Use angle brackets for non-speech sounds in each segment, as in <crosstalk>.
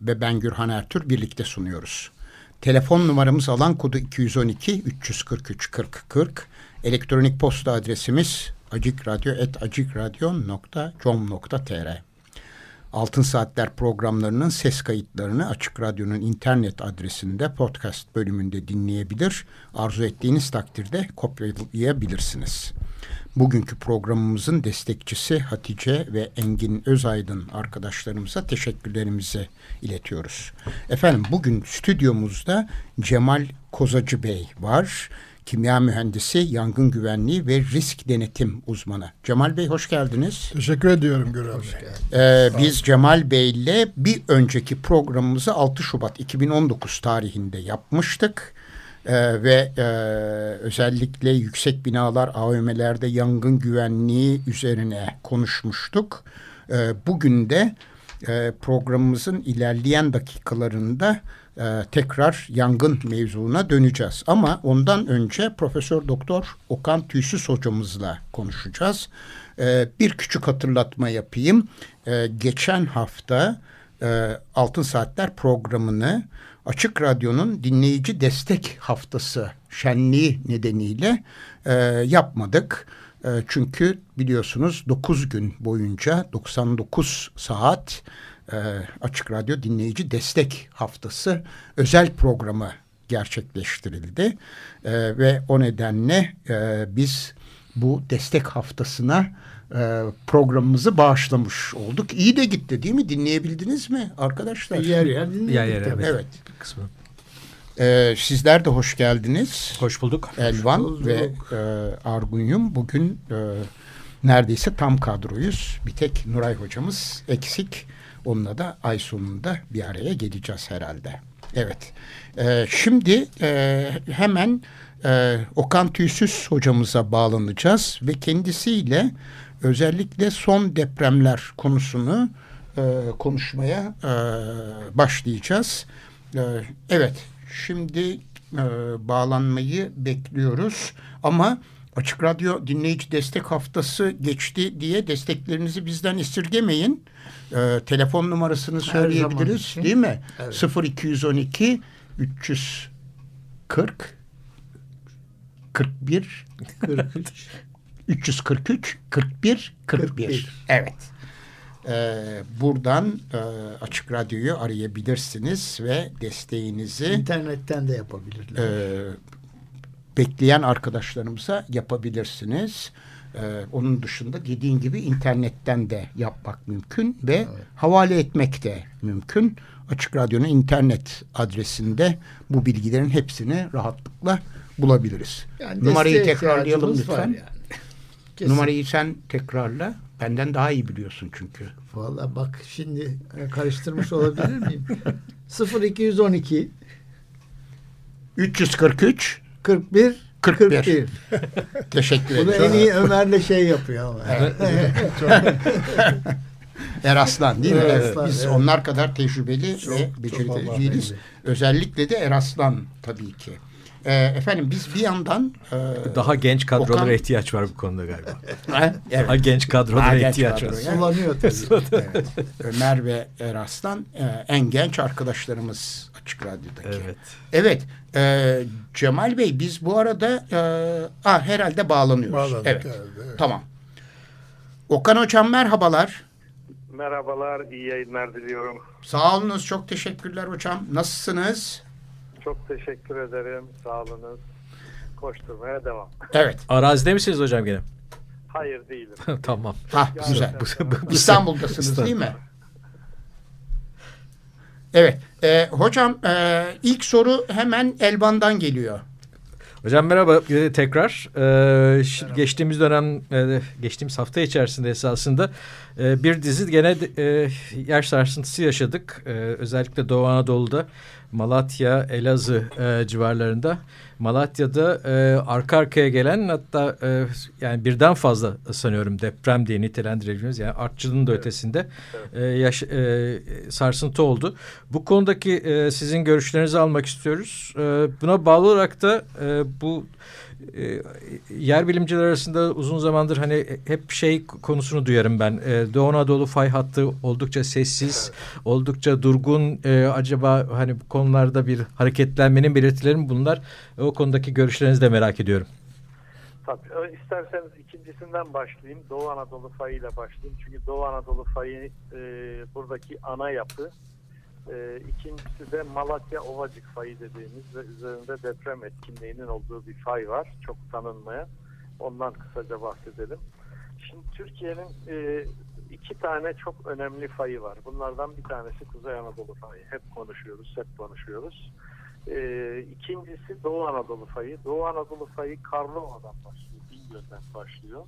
ve ben Gürhan Ertür birlikte sunuyoruz. Telefon numaramız alan kodu 212 343 40 40. Elektronik posta adresimiz acikradyo.com.tr Altın Saatler programlarının ses kayıtlarını Açık Radyo'nun internet adresinde podcast bölümünde dinleyebilir. Arzu ettiğiniz takdirde kopyalayabilirsiniz. Bugünkü programımızın destekçisi Hatice ve Engin Özaydın arkadaşlarımıza teşekkürlerimizi iletiyoruz. Efendim bugün stüdyomuzda Cemal Kozacı Bey var kimya mühendisi, yangın güvenliği ve risk denetim uzmanı. Cemal Bey hoş geldiniz. Teşekkür ediyorum Görev Bey. Ee, biz Cemal Bey ile bir önceki programımızı 6 Şubat 2019 tarihinde yapmıştık. Ee, ve e, özellikle yüksek binalar AVM'lerde yangın güvenliği üzerine konuşmuştuk. Ee, bugün de e, programımızın ilerleyen dakikalarında e, tekrar yangın mevzuna döneceğiz. Ama ondan önce Profesör Doktor Okan Tüysüz hocamızla konuşacağız. E, bir küçük hatırlatma yapayım. E, geçen hafta e, Altın Saatler programını Açık Radyo'nun dinleyici destek haftası şenliği nedeniyle e, yapmadık. E, çünkü biliyorsunuz 9 gün boyunca 99 saat e, Açık Radyo Dinleyici Destek Haftası özel programı gerçekleştirildi. E, ve o nedenle e, biz bu destek haftasına e, programımızı bağışlamış olduk. İyi de gitti değil mi? Dinleyebildiniz mi arkadaşlar? Yer yer dinledik. Yer yer evet. evet. Kısmı. Ee, sizler de hoş geldiniz. Hoş bulduk. Elvan hoş bulduk. ve e, Argunyum bugün e, neredeyse tam kadroyuz. Bir tek Nuray hocamız eksik. Onunla da ay sonunda bir araya geleceğiz herhalde. Evet. Ee, şimdi e, hemen e, Okan Tüysüz hocamıza bağlanacağız ve kendisiyle özellikle son depremler konusunu e, konuşmaya e, başlayacağız. E, evet, şimdi e, bağlanmayı bekliyoruz ama Açık Radyo Dinleyici Destek Haftası geçti diye desteklerinizi bizden esirgemeyin. Ee, telefon numarasını söyleyebiliriz değil mi? Evet. 0212 340 41 43 343 41 41. Evet. Ee, buradan e, Açık Radyo'yu arayabilirsiniz ve desteğinizi internetten de yapabilirler. E, bekleyen arkadaşlarımıza yapabilirsiniz. Ee, onun dışında dediğin gibi internetten de yapmak mümkün ve evet. havale etmek de mümkün. Açık Radyo'nun internet adresinde bu bilgilerin hepsini rahatlıkla bulabiliriz. Yani Numarayı tekrarlayalım lütfen. Yani. Numarayı sen tekrarla. Benden daha iyi biliyorsun çünkü. Valla bak şimdi karıştırmış olabilir miyim? <laughs> 0212 343 41 41. 41. Teşekkür ederim. Bunu en iyi Ömer'le şey yapıyor ama. Evet. <laughs> <laughs> Eraslan değil mi? Evet, Biz evet. onlar kadar tecrübeli çok, ve becerikli değiliz. Özellikle de Eraslan tabii ki. E, efendim biz bir yandan... E, Daha genç kadrolara Okan... ihtiyaç var bu konuda galiba. <laughs> evet. Daha genç kadrolara Daha genç ihtiyaç kadro, var. Yani. Sulanıyor tabii. evet. Ömer ve Eraslan e, en genç arkadaşlarımız Açık Radyo'daki. Evet. Evet. E, Cemal Bey biz bu arada e, ah, herhalde bağlanıyoruz. Bağlandık evet. evet. Tamam. Okan Hocam merhabalar. Merhabalar, iyi yayınlar diliyorum. Sağ olunuz, çok teşekkürler hocam. Nasılsınız? Çok teşekkür ederim. Sağ olunuz. Koşturmaya devam. Evet. Arazide misiniz hocam gene? Hayır değilim. <laughs> tamam. Ha, güzel. İstanbul'dasınız değil mi? Evet. E, hocam e, ilk soru hemen Elvan'dan geliyor. Hocam merhaba tekrar. Ee, merhaba. Geçtiğimiz dönem, e, geçtiğimiz hafta içerisinde esasında e, bir dizi gene e, yer sarsıntısı yaşadık. E, özellikle Doğu Anadolu'da Malatya, Elazığ e, civarlarında. Malatya'da e, arka arkaya gelen hatta e, yani birden fazla sanıyorum deprem diye nitelendirebiliriz. Yani artçılığın da evet. ötesinde evet. E, yaş, e, sarsıntı oldu. Bu konudaki e, sizin görüşlerinizi almak istiyoruz. E, buna bağlı olarak da e, bu e, yer bilimciler arasında uzun zamandır hani hep şey konusunu duyarım ben. E, Doğu Anadolu fay hattı oldukça sessiz, oldukça durgun. E, acaba hani bu konularda bir hareketlenmenin belirtileri mi bunlar? E, o konudaki görüşlerinizi de merak ediyorum. Tabii. İsterseniz ikincisinden başlayayım. Doğu Anadolu fayıyla başlayayım. Çünkü Doğu Anadolu fayı e, buradaki ana yapı e, ikincisi de Malatya Ovacık fayı dediğimiz ve üzerinde deprem etkinliğinin olduğu bir fay var. Çok tanınmayan. Ondan kısaca bahsedelim. Şimdi Türkiye'nin e, iki tane çok önemli fayı var. Bunlardan bir tanesi Kuzey Anadolu fayı. Hep konuşuyoruz, hep konuşuyoruz. E, ikincisi Doğu Anadolu fayı. Doğu Anadolu fayı Karlova'dan başlıyor, Bingöl'den başlıyor.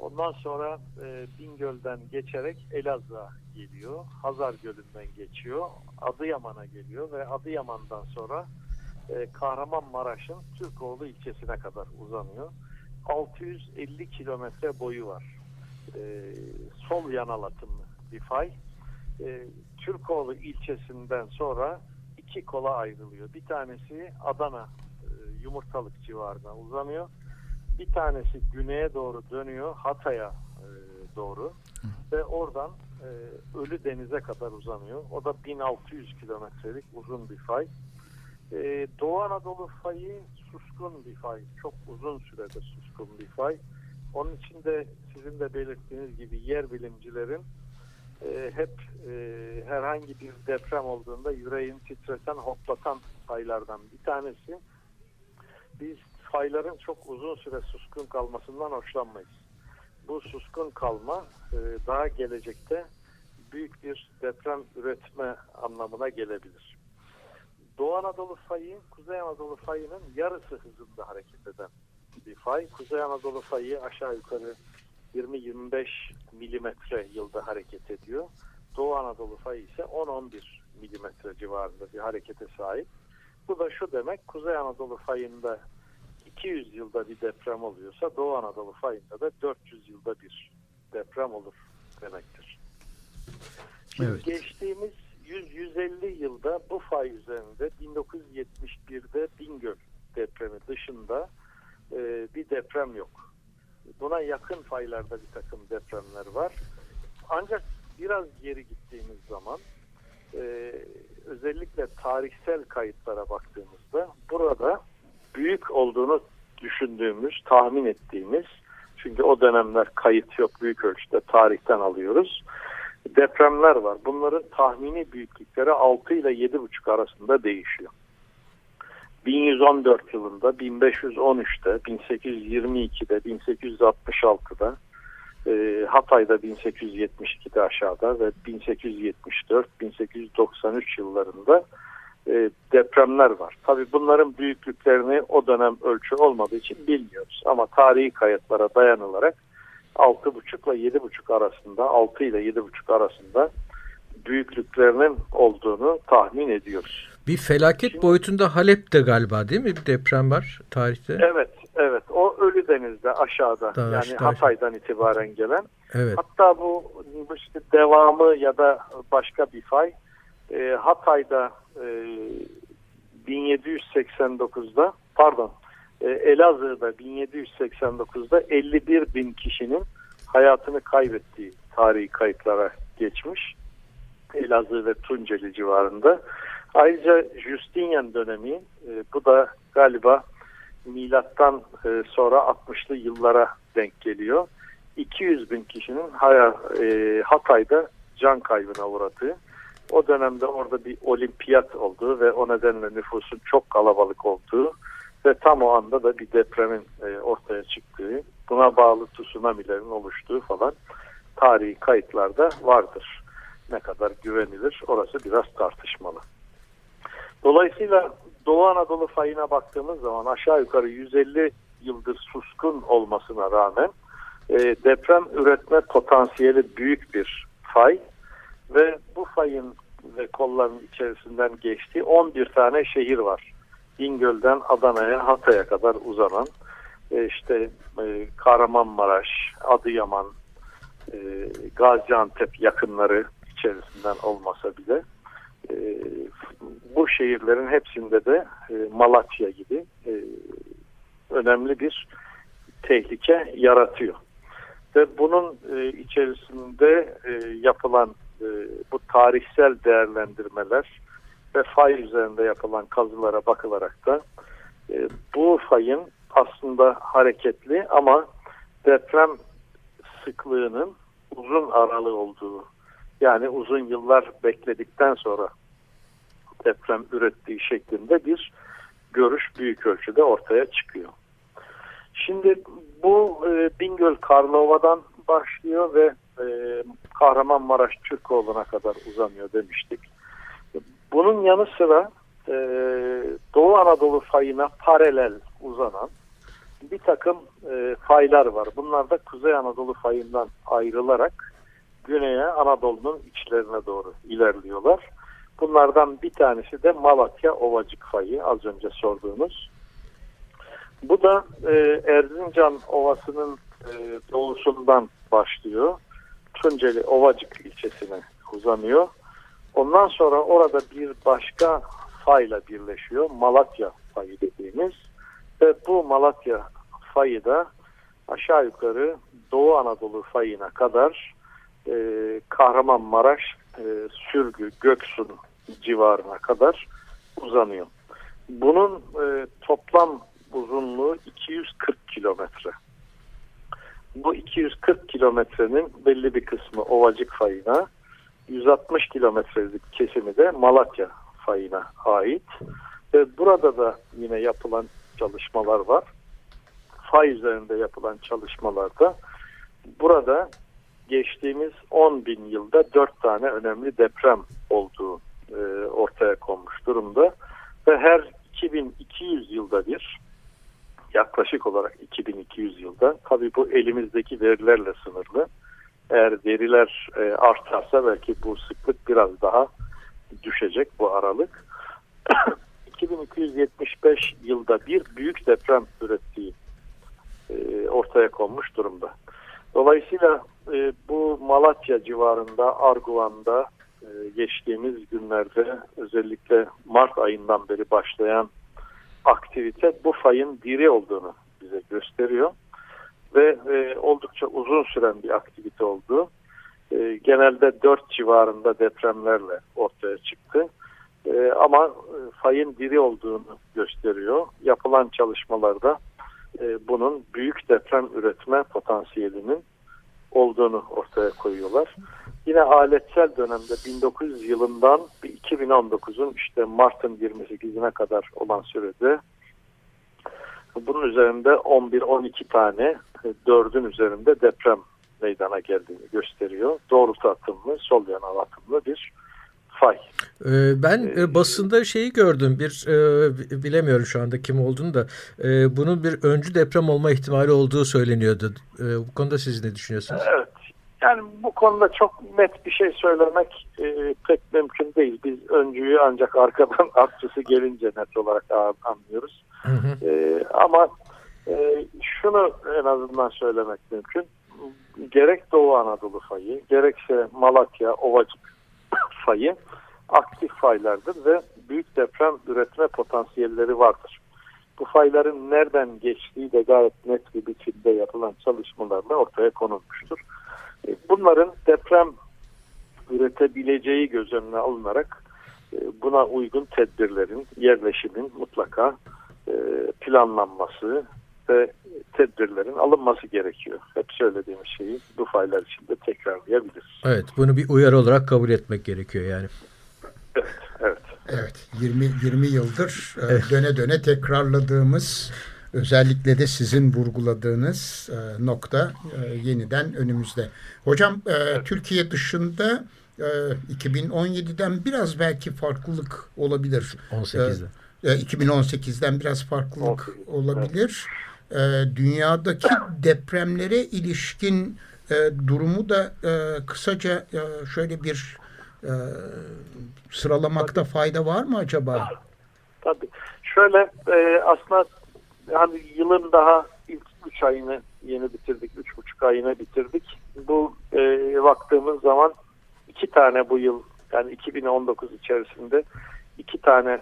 Ondan sonra e, Bingöl'den geçerek Elazığ'a geliyor. Hazar Gölü'nden geçiyor. Adıyaman'a geliyor ve Adıyaman'dan sonra e, Kahramanmaraş'ın Türkoğlu ilçesine kadar uzanıyor. 650 kilometre boyu var. E, sol yanalatımlı bir fay. E, Türkoğlu ilçesinden sonra iki kola ayrılıyor. Bir tanesi Adana e, Yumurtalık civarına uzanıyor. Bir tanesi güneye doğru dönüyor Hatay'a e, doğru ve oradan e, Ölü Deniz'e kadar uzanıyor. O da 1600 kilometrelik uzun bir fay. E, Doğu Anadolu fayı suskun bir fay. Çok uzun sürede suskun bir fay. Onun için de sizin de belirttiğiniz gibi yer bilimcilerin hep herhangi bir deprem olduğunda yüreğini titreten, hoplatan faylardan bir tanesi. Biz fayların çok uzun süre suskun kalmasından hoşlanmayız. Bu suskun kalma e, daha gelecekte büyük bir deprem üretme anlamına gelebilir. Doğu Anadolu fayı, Kuzey Anadolu fayının yarısı hızında hareket eden bir fay. Kuzey Anadolu fayı aşağı yukarı 20-25 milimetre yılda hareket ediyor. Doğu Anadolu fayı ise 10-11 milimetre civarında bir harekete sahip. Bu da şu demek, Kuzey Anadolu fayında 200 yılda bir deprem oluyorsa Doğu Anadolu fayında da 400 yılda bir deprem olur demektir. Şimdi evet. geçtiğimiz 100-150 yılda bu fay üzerinde 1971'de Bingöl depremi dışında e, bir deprem yok. Buna yakın faylarda bir takım depremler var. Ancak biraz geri gittiğimiz zaman e, özellikle tarihsel kayıtlara baktığımızda burada büyük olduğunu düşündüğümüz, tahmin ettiğimiz çünkü o dönemler kayıt yok büyük ölçüde tarihten alıyoruz. Depremler var. Bunların tahmini büyüklükleri 6 ile 7,5 arasında değişiyor. 1114 yılında, 1513'te, 1822'de, 1866'da, e, Hatay'da 1872'de aşağıda ve 1874-1893 yıllarında e, depremler var. Tabi bunların büyüklüklerini o dönem ölçü olmadığı için bilmiyoruz. Ama tarihi kayıtlara dayanılarak 6,5 ile 7,5 arasında 6 ile 7,5 arasında büyüklüklerinin olduğunu tahmin ediyoruz. Bir felaket Şimdi, boyutunda Halep'te galiba değil mi bir deprem var tarihte? Evet, evet. O Ölü Deniz'de aşağıda Dağ, yani Dağ. Hatay'dan itibaren gelen. Evet. Hatta bu işte devamı ya da başka bir fay e, Hatay'da e, 1789'da pardon e, Elazığ'da 1789'da 51 bin kişinin hayatını kaybettiği tarihi kayıtlara geçmiş. Elazığ ve Tunceli civarında. Ayrıca Justinian dönemi e, bu da galiba milattan e, sonra 60'lı yıllara denk geliyor. 200 bin kişinin haya, e, Hatay'da can kaybına uğradığı o dönemde orada bir olimpiyat olduğu ve o nedenle nüfusun çok kalabalık olduğu ve tam o anda da bir depremin e, ortaya çıktığı, buna bağlı tsunamilerin oluştuğu falan tarihi kayıtlarda vardır. Ne kadar güvenilir orası biraz tartışmalı. Dolayısıyla Doğu Anadolu fayına baktığımız zaman aşağı yukarı 150 yıldır suskun olmasına rağmen e, deprem üretme potansiyeli büyük bir fay ve bu fayın ve kolların içerisinden geçtiği 11 tane şehir var. İngöl'den Adana'ya, Hatay'a kadar uzanan e, işte e, Kahramanmaraş, Adıyaman, e, Gaziantep yakınları içerisinden olmasa bile bu şehirlerin hepsinde de Malatya gibi önemli bir tehlike yaratıyor. Ve bunun içerisinde yapılan e, bu tarihsel değerlendirmeler ve fay üzerinde yapılan kazılara bakılarak da e, bu fayın aslında hareketli ama deprem sıklığının uzun aralı olduğu yani uzun yıllar bekledikten sonra deprem ürettiği şeklinde bir görüş büyük ölçüde ortaya çıkıyor. Şimdi bu e, Bingöl Karlova'dan başlıyor ve e, Kahramanmaraş Türkoğlu'na kadar uzanıyor demiştik. Bunun yanı sıra e, Doğu Anadolu fayına paralel uzanan bir takım e, faylar var. Bunlar da Kuzey Anadolu fayından ayrılarak güneye Anadolu'nun içlerine doğru ilerliyorlar. Bunlardan bir tanesi de Malatya Ovacık fayı az önce sorduğunuz. Bu da e, Erzincan Ovası'nın e, doğusundan başlıyor. Tunceli Ovacık ilçesine uzanıyor. Ondan sonra orada bir başka fayla birleşiyor. Malatya fayı dediğimiz. Ve bu Malatya fayı da aşağı yukarı Doğu Anadolu fayına kadar e, Kahramanmaraş, e, Sürgü, Göksun civarına kadar uzanıyor. Bunun e, toplam uzunluğu 240 kilometre. Bu 240 kilometrenin belli bir kısmı Ovacık fayına, 160 kilometrelik kesimi de Malatya fayına ait. Ve burada da yine yapılan çalışmalar var. Fay üzerinde yapılan çalışmalarda burada geçtiğimiz 10 bin yılda 4 tane önemli deprem olduğu e, ortaya konmuş durumda. Ve her 2200 yılda bir yaklaşık olarak 2200 yılda tabi bu elimizdeki verilerle sınırlı. Eğer veriler e, artarsa belki bu sıklık biraz daha düşecek bu aralık. <clears throat> 2275 yılda bir büyük deprem ürettiği e, ortaya konmuş durumda. Dolayısıyla e, bu Malatya civarında, Arguvan'da e, geçtiğimiz günlerde özellikle Mart ayından beri başlayan aktivite bu fayın diri olduğunu bize gösteriyor. Ve e, oldukça uzun süren bir aktivite oldu. E, genelde 4 civarında depremlerle ortaya çıktı. E, ama e, fayın diri olduğunu gösteriyor. Yapılan çalışmalarda e, bunun büyük deprem üretme potansiyelinin olduğunu ortaya koyuyorlar. Yine aletsel dönemde 1900 yılından 2019'un işte Mart'ın 28'ine kadar olan sürede bunun üzerinde 11-12 tane 4'ün üzerinde deprem meydana geldiğini gösteriyor. Doğrultu atımlı, sol yana atımlı bir fay. Ee, ben e, basında şeyi gördüm bir e, bilemiyorum şu anda kim olduğunu da e, bunun bir öncü deprem olma ihtimali olduğu söyleniyordu. Bu konuda siz ne düşünüyorsunuz? Evet. Yani bu konuda çok net bir şey söylemek e, pek mümkün değil. Biz öncüyü ancak arkadan <laughs> artçısı gelince net olarak anlıyoruz. Hı hı. E, ama e, şunu en azından söylemek mümkün. Gerek Doğu Anadolu fayı, gerekse Malatya, Ovacık <coughs> fayı aktif faylardır ve büyük deprem üretme potansiyelleri vardır. Bu fayların nereden geçtiği de gayet net bir biçimde yapılan çalışmalarla ortaya konulmuştur. E, bunların deprem üretebileceği göz önüne alınarak e, buna uygun tedbirlerin, yerleşimin mutlaka e, planlanması ve tedbirlerin alınması gerekiyor. Hep söylediğimiz şeyi bu faylar içinde tekrarlayabiliriz. Evet, bunu bir uyarı olarak kabul etmek gerekiyor yani. Evet, evet. Evet, 20 20 yıldır evet. döne döne tekrarladığımız özellikle de sizin vurguladığınız e, nokta e, yeniden önümüzde. Hocam e, Türkiye dışında e, 2017'den biraz belki farklılık olabilir. 18'de. E, 2018'den biraz farklılık olabilir. E, dünyadaki depremlere ilişkin e, durumu da e, kısaca e, şöyle bir e, sıralamakta fayda var mı acaba? Tabii. Şöyle e, aslında hani yılın daha ilk üç ayını yeni bitirdik. Üç buçuk ayını bitirdik. Bu e, baktığımız zaman iki tane bu yıl yani 2019 içerisinde iki tane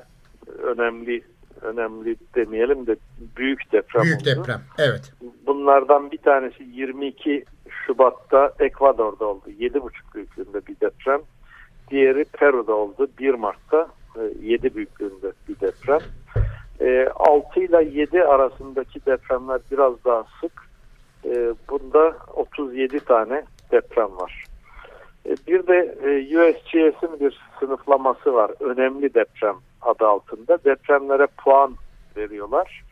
önemli önemli demeyelim de büyük deprem büyük oldu. deprem, evet. Bunlardan bir tanesi 22 Şubat'ta Ekvador'da oldu. 7,5 büyüklüğünde bir deprem. Diğeri Peru'da oldu. 1 Mart'ta 7 büyüklüğünde bir deprem. 6 ile 7 arasındaki depremler biraz daha sık. E, bunda 37 tane deprem var. E, bir de USGS'in bir sınıflaması var. Önemli deprem adı altında. Depremlere puan veriyorlar.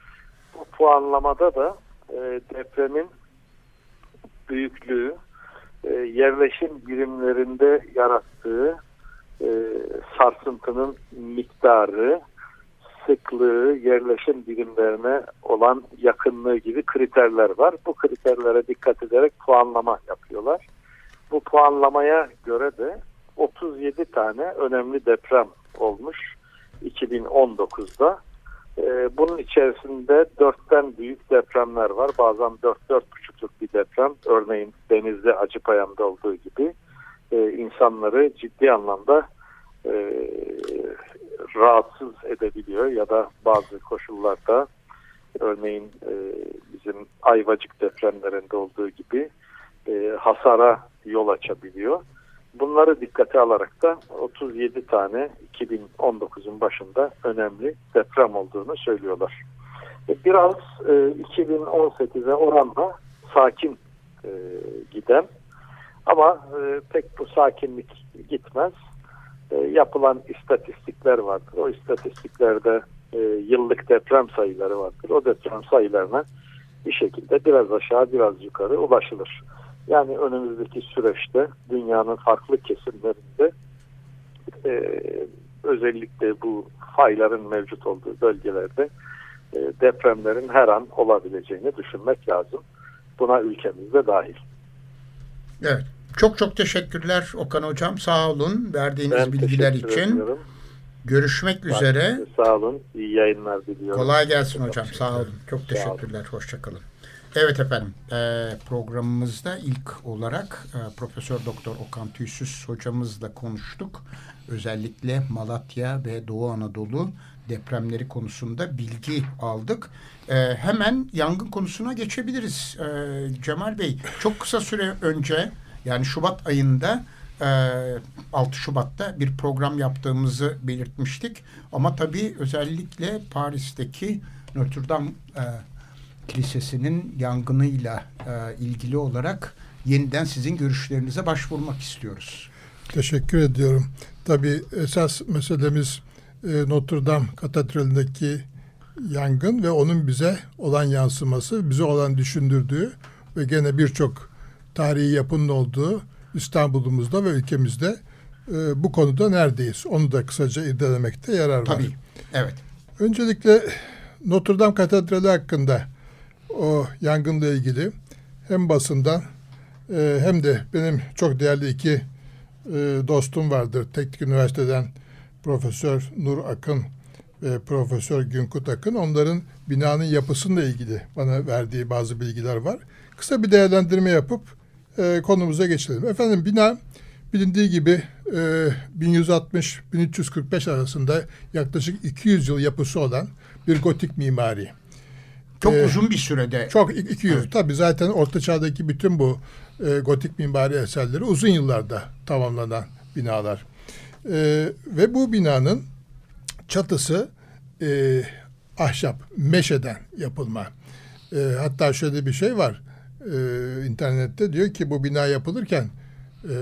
Bu puanlamada da e, depremin büyüklüğü, e, yerleşim birimlerinde yarattığı e, sarsıntının miktarı, sıklığı, yerleşim birimlerine olan yakınlığı gibi kriterler var. Bu kriterlere dikkat ederek puanlama yapıyorlar. Bu puanlamaya göre de 37 tane önemli deprem olmuş 2019'da. Ee, bunun içerisinde dörtten büyük depremler var. Bazen dört, dört buçukluk bir deprem. Örneğin denizde Acıpayam'da olduğu gibi e, insanları ciddi anlamda e, rahatsız edebiliyor ya da bazı koşullarda örneğin e, bizim Ayvacık depremlerinde olduğu gibi hasara yol açabiliyor. Bunları dikkate alarak da 37 tane 2019'un başında önemli deprem olduğunu söylüyorlar. E, biraz e, 2018'e oranla sakin e, giden ama e, pek bu sakinlik gitmez. Yapılan istatistikler vardır. O istatistiklerde yıllık deprem sayıları vardır. O deprem sayılarına bir şekilde biraz aşağı biraz yukarı ulaşılır. Yani önümüzdeki süreçte dünyanın farklı kesimlerinde e, özellikle bu fayların mevcut olduğu bölgelerde e, depremlerin her an olabileceğini düşünmek lazım. Buna ülkemiz de dahil. Evet. Çok çok teşekkürler Okan Hocam. Sağ olun verdiğiniz ben bilgiler için. Ediyorum. Görüşmek Ben üzere. Sağ olun. İyi yayınlar diliyorum. Kolay gelsin hocam. Sağ olun. Çok teşekkürler. Hoşçakalın. Evet efendim e, programımızda ilk olarak e, Profesör Doktor Okan Tüysüz hocamızla konuştuk. Özellikle Malatya ve Doğu Anadolu depremleri konusunda bilgi aldık. E, hemen yangın konusuna geçebiliriz. E, Cemal Bey çok kısa süre önce yani Şubat ayında e, 6 Şubat'ta bir program yaptığımızı belirtmiştik. Ama tabii özellikle Paris'teki Notre Dame e, Kilisesi'nin yangınıyla e, ilgili olarak yeniden sizin görüşlerinize başvurmak istiyoruz. Teşekkür ediyorum. Tabii esas meselemiz e, Notre Dame Katedrali'ndeki yangın ve onun bize olan yansıması, bize olan düşündürdüğü ve gene birçok tarihi yapının olduğu İstanbul'umuzda ve ülkemizde e, bu konuda neredeyiz? Onu da kısaca irdelemekte yarar var. Tabii, evet. Öncelikle Notre Dame Katedrali hakkında o yangınla ilgili hem basından e, hem de benim çok değerli iki e, dostum vardır. Teknik Üniversiteden Profesör Nur Akın ve Profesör Günkut Akın. Onların binanın yapısıyla ilgili bana verdiği bazı bilgiler var. Kısa bir değerlendirme yapıp e, konumuza geçelim. Efendim bina bilindiği gibi e, 1160-1345 arasında yaklaşık 200 yıl yapısı olan bir gotik mimari. Çok ee, uzun bir sürede. Çok 200. Evet. Tabii zaten Orta Çağ'daki bütün bu e, gotik mimari eserleri uzun yıllarda tamamlanan binalar. E, ve bu binanın çatısı e, ahşap, meşeden yapılma. E, hatta şöyle bir şey var. E, internette diyor ki bu bina yapılırken e,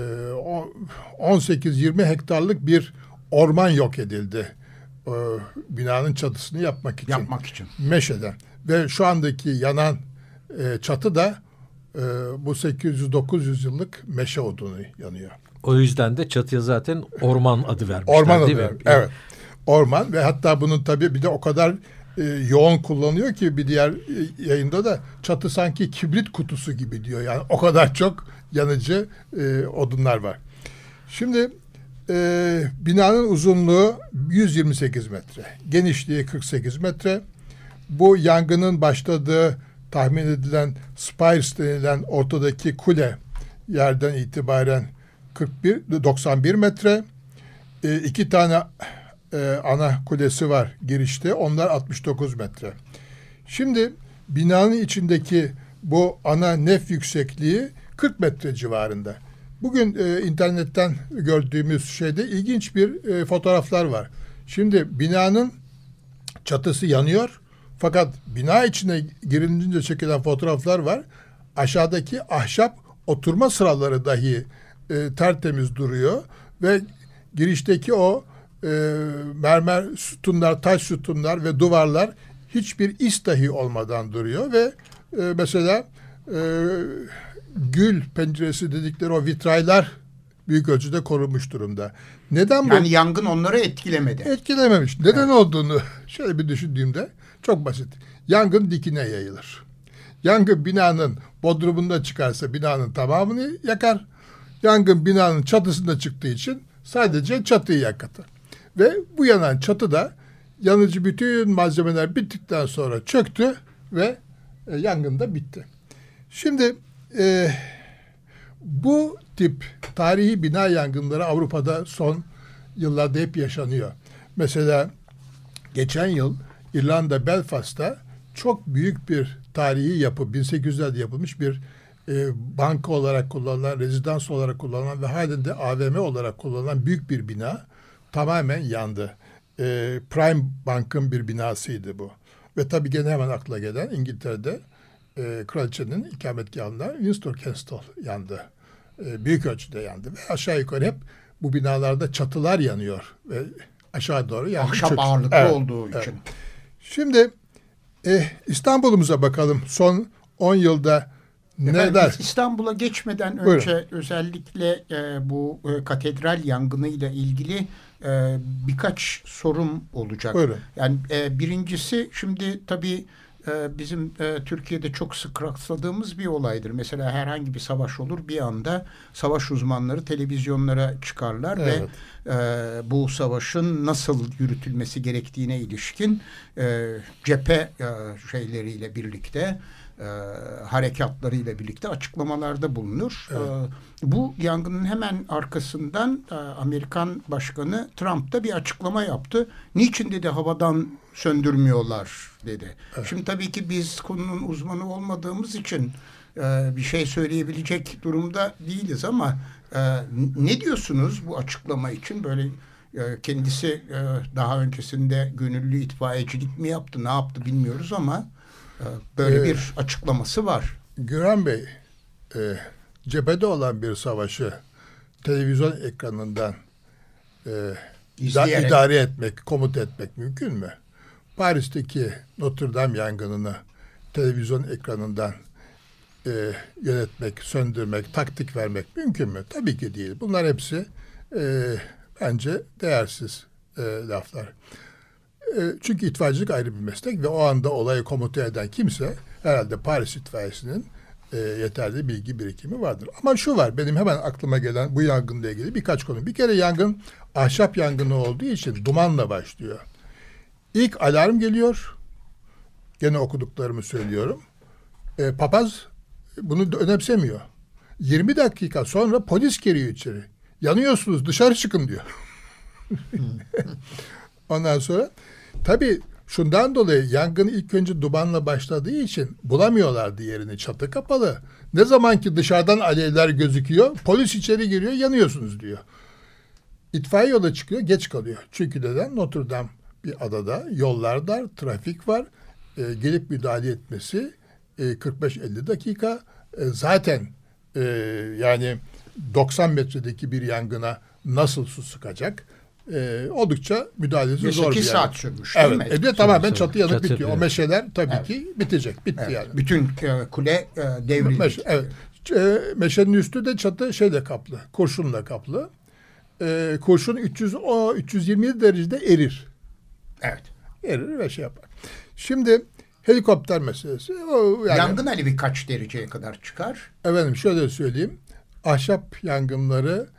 18-20 hektarlık bir orman yok edildi. E, binanın çatısını yapmak için. Yapmak için. Meşeden. Ve şu andaki yanan e, çatı da e, bu 800-900 yıllık meşe odunu yanıyor. O yüzden de çatıya zaten orman adı vermişler orman değil adı mi? Evet. orman ve hatta bunun tabii bir de o kadar e, yoğun kullanıyor ki bir diğer e, yayında da çatı sanki kibrit kutusu gibi diyor. Yani o kadar çok yanıcı e, odunlar var. Şimdi e, binanın uzunluğu 128 metre, genişliği 48 metre. Bu yangının başladığı tahmin edilen Spires denilen ortadaki kule yerden itibaren 41 91 metre. E, iki tane e, ana kulesi var girişte. Onlar 69 metre. Şimdi binanın içindeki bu ana nef yüksekliği 40 metre civarında. Bugün e, internetten gördüğümüz şeyde ilginç bir e, fotoğraflar var. Şimdi binanın çatısı yanıyor. Fakat bina içine girilince çekilen fotoğraflar var. Aşağıdaki ahşap oturma sıraları dahi e, tertemiz duruyor ve girişteki o e, mermer sütunlar, taş sütunlar ve duvarlar hiçbir is dahi olmadan duruyor ve e, mesela e, gül penceresi dedikleri o vitraylar büyük ölçüde korunmuş durumda. Neden bu? Yani yangın onları etkilemedi. Etkilememiş. Neden evet. olduğunu şöyle bir düşündüğümde çok basit. Yangın dikine yayılır. Yangın binanın bodrumunda çıkarsa binanın tamamını yakar. Yangın binanın çatısında çıktığı için sadece çatıyı yakatır. Ve bu yanan çatı da yanıcı bütün malzemeler bittikten sonra çöktü ve e, yangın da bitti. Şimdi e, bu tip tarihi bina yangınları Avrupa'da son yıllarda hep yaşanıyor. Mesela geçen yıl İrlanda Belfast'ta çok büyük bir tarihi yapı 1800'lerde yapılmış bir e, banka olarak kullanılan, rezidans olarak kullanılan ve halen de AVM olarak kullanılan büyük bir bina tamamen yandı. E, Prime Bank'ın bir binasıydı bu. Ve tabii gene hemen akla gelen İngiltere'de e, kraliçenin ikametgahında Windsor Castle yandı. E, büyük ölçüde yandı ve aşağı yukarı hep bu binalarda çatılar yanıyor ve aşağı doğru yani ahşap ağırlıklı evet, olduğu evet. için. Şimdi e, İstanbul'umuza bakalım. Son 10 yılda neler? İstanbul'a geçmeden önce Buyurun. özellikle e, bu e, katedral yangınıyla ilgili e, birkaç sorum olacak. Buyurun. Yani e, birincisi şimdi tabii e, bizim e, Türkiye'de çok sık rastladığımız bir olaydır. Mesela herhangi bir savaş olur bir anda savaş uzmanları televizyonlara çıkarlar evet. ve e, bu savaşın nasıl yürütülmesi gerektiğine ilişkin e, cephe e, şeyleriyle birlikte e, harekatlarıyla birlikte açıklamalarda bulunur. Evet. E, bu yangının hemen arkasından e, Amerikan Başkanı Trump da bir açıklama yaptı. Niçin dedi havadan söndürmüyorlar dedi. Evet. Şimdi tabii ki biz konunun uzmanı olmadığımız için e, bir şey söyleyebilecek durumda değiliz ama e, ne diyorsunuz bu açıklama için böyle e, kendisi e, daha öncesinde gönüllü itfaiyecilik mi yaptı ne yaptı bilmiyoruz ama böyle ee, bir açıklaması var. Güran Bey e, cephede olan bir savaşı televizyon ekranından e, idare etmek, komut etmek mümkün mü? Paris'teki Notre Dame yangınını televizyon ekranından e, yönetmek, söndürmek, taktik vermek mümkün mü? Tabii ki değil. Bunlar hepsi e, bence değersiz e, laflar. E, çünkü itfaiyecilik ayrı bir meslek ve o anda olayı komuta eden kimse herhalde Paris itfaiyesinin e, yeterli bilgi birikimi vardır. Ama şu var benim hemen aklıma gelen bu yangınla ilgili birkaç konu. Bir kere yangın ahşap yangını olduğu için dumanla başlıyor. İlk alarm geliyor. Gene okuduklarımı söylüyorum. E, papaz bunu önemsemiyor. 20 dakika sonra polis geliyor içeri. Yanıyorsunuz dışarı çıkın diyor. <laughs> Ondan sonra tabii şundan dolayı yangın ilk önce dumanla başladığı için bulamıyorlardı yerini. Çatı kapalı. Ne zaman ki dışarıdan alevler gözüküyor polis içeri giriyor yanıyorsunuz diyor. İtfaiye yola çıkıyor geç kalıyor. Çünkü neden? Notre Dame bir adada yollar dar, trafik var. E, gelip müdahale etmesi e, 45-50 dakika. E, zaten e, yani 90 metredeki bir yangına nasıl su sıkacak? E, oldukça müdahalesi zor bir yer. saat sürmüş evet. değil mi? Evet. tamamen çatı yanıp çatı bitiyor. O meşeler tabii evet. ki bitecek. Bitti evet. yani. Bütün e, kule e, devrilecek. Meşe, evet. E, meşenin üstü de çatı şeyle kaplı. Kurşunla kaplı. E, kurşun 300 o 327 derecede erir. Evet. Erir ve şey yapar. Şimdi helikopter meselesi. O yani, Yangın alevi kaç dereceye kadar çıkar? Efendim şöyle söyleyeyim. Ahşap yangınları e,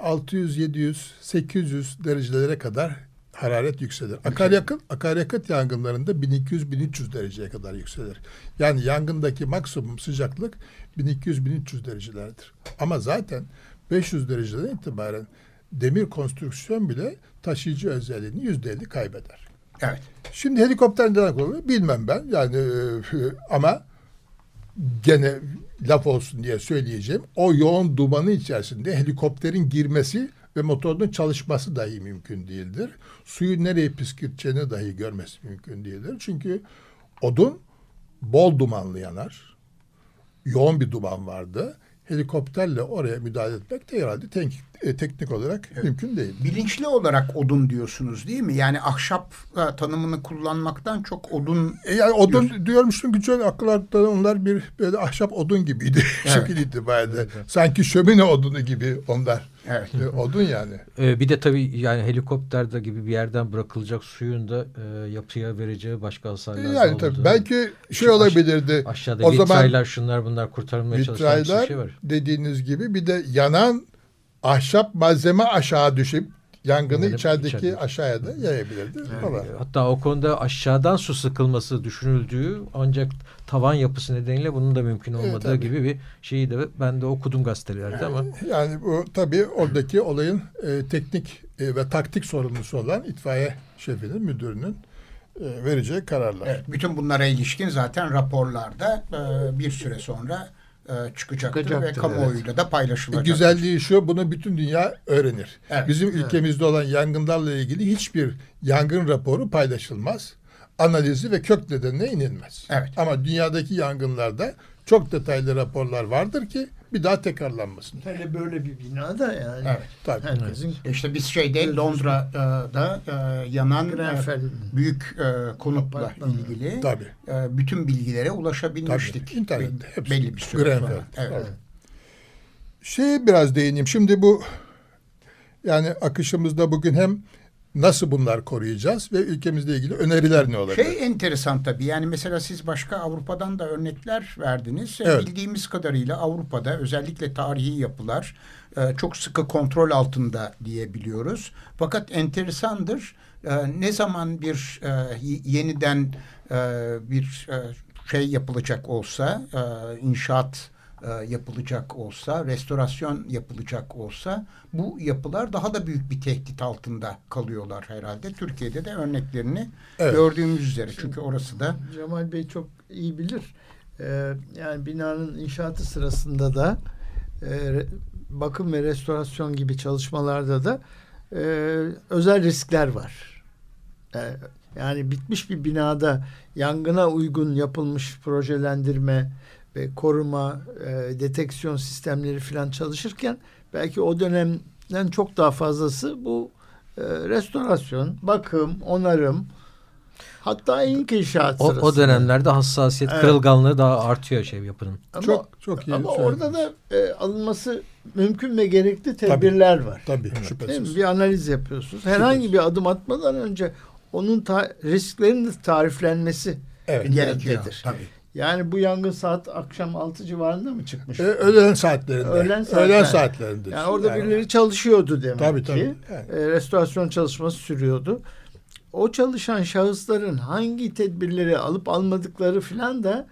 600, 700, 800 derecelere kadar hararet yükselir. Akaryakıt, akaryakıt yangınlarında 1200-1300 dereceye kadar yükselir. Yani yangındaki maksimum sıcaklık 1200-1300 derecelerdir. Ama zaten 500 dereceden itibaren demir konstrüksiyon bile taşıyıcı özelliğini %50 kaybeder. Evet. Şimdi helikopter neden kullanılıyor bilmem ben. Yani e, ama gene laf olsun diye söyleyeceğim. O yoğun dumanı içerisinde helikopterin girmesi ve motorun çalışması dahi mümkün değildir. Suyu nereye püskürteceğini dahi görmesi mümkün değildir. Çünkü odun bol dumanlı yanar. Yoğun bir duman vardı. Helikopterle oraya müdahale etmek de herhalde teknik, e, teknik olarak evet. mümkün değil. Bilinçli olarak odun diyorsunuz değil mi? Yani ahşap e, tanımını kullanmaktan çok odun... E yani odun diyorsun. diyorum çünkü çok akıllarda onlar bir böyle ahşap odun gibiydi. <laughs> Evet. Şekil itibariyle. Evet. Sanki şömine odunu gibi onlar. Evet. E, odun yani. Ee, bir de tabii yani helikopterde gibi bir yerden bırakılacak suyun da e, yapıya vereceği başka hasarlar e yani tabii belki şey olabilirdi. Aş, aşağıda o vitraylar şunlar bunlar kurtarılmaya çalışan bir şey var. dediğiniz gibi bir de yanan ahşap malzeme aşağı düşüp yangını Benim içerideki içeride. aşağıya da yayabilirdi. Yani, hatta o konuda aşağıdan su sıkılması düşünüldüğü ancak tavan yapısı nedeniyle bunun da mümkün olmadığı evet, gibi bir şeyi de ben de okudum gazetelerde yani, ama. Yani bu tabii oradaki olayın e, teknik e, ve taktik sorumlusu olan itfaiye şefinin, müdürünün e, vereceği kararlar. Evet, bütün bunlara ilişkin zaten raporlarda e, bir süre sonra e, çıkacaktır, çıkacaktır ve kamuoyuyla evet. da paylaşılacaktır. Güzelliği şu, bunu bütün dünya öğrenir. Evet. Bizim evet. ülkemizde olan yangınlarla ilgili hiçbir yangın raporu paylaşılmaz. Analizi ve kök nedenine inilmez. Evet. Ama dünyadaki yangınlarda çok detaylı raporlar vardır ki bir daha tekrarlanmasın. Hele böyle bir binada yani. Evet. Tabii. Herkesin İşte biz şeyde Londra'da e, yanan e, büyük e, konutla ilgili Tabii. E, bütün bilgilere ulaşabilmiştik. Tabii. İnternette hepsi. Belli bir süre Grenfell. sonra. Evet. evet. Şey biraz değineyim. Şimdi bu yani akışımızda bugün hem Nasıl bunlar koruyacağız ve ülkemizle ilgili öneriler ne olacak? Şey enteresan tabii yani mesela siz başka Avrupa'dan da örnekler verdiniz. Evet. Bildiğimiz kadarıyla Avrupa'da özellikle tarihi yapılar e, çok sıkı kontrol altında diyebiliyoruz. Fakat enteresandır e, ne zaman bir e, yeniden bir şey yapılacak olsa inşaat e, yapılacak olsa, restorasyon yapılacak olsa bu yapılar daha da büyük bir tehdit altında kalıyorlar herhalde. Türkiye'de de örneklerini evet. gördüğümüz üzere. Çünkü orası da... Cemal Bey çok iyi bilir. Ee, yani binanın inşaatı sırasında da e, bakım ve restorasyon gibi çalışmalarda da e, özel riskler var. E, yani bitmiş bir binada yangına uygun yapılmış projelendirme, ve koruma, e, deteksiyon sistemleri falan çalışırken belki o dönemden çok daha fazlası bu e, restorasyon, bakım, onarım, hatta ilk inşaat o, sırasında. O dönemlerde hassasiyet, evet. kırılganlığı daha artıyor şey yapının. Ama, çok çok iyi. Ama orada da e, alınması mümkün ve gerekli tedbirler tabii, var. Tabii, evet. şüphesiz. Bir analiz yapıyorsunuz. Herhangi şüphesiz. bir adım atmadan önce onun ta risklerinin tariflenmesi evet, gerekiyor. Tabii. Yani bu yangın saat akşam 6 civarında mı çıkmış? Ee, öğlen saatlerinde. Öğlen, saatler. öğlen saatlerinde. Yani orada yani. birileri çalışıyordu demek tabii, tabii. ki. Yani. E, restorasyon çalışması sürüyordu. O çalışan şahısların hangi tedbirleri alıp almadıkları filan da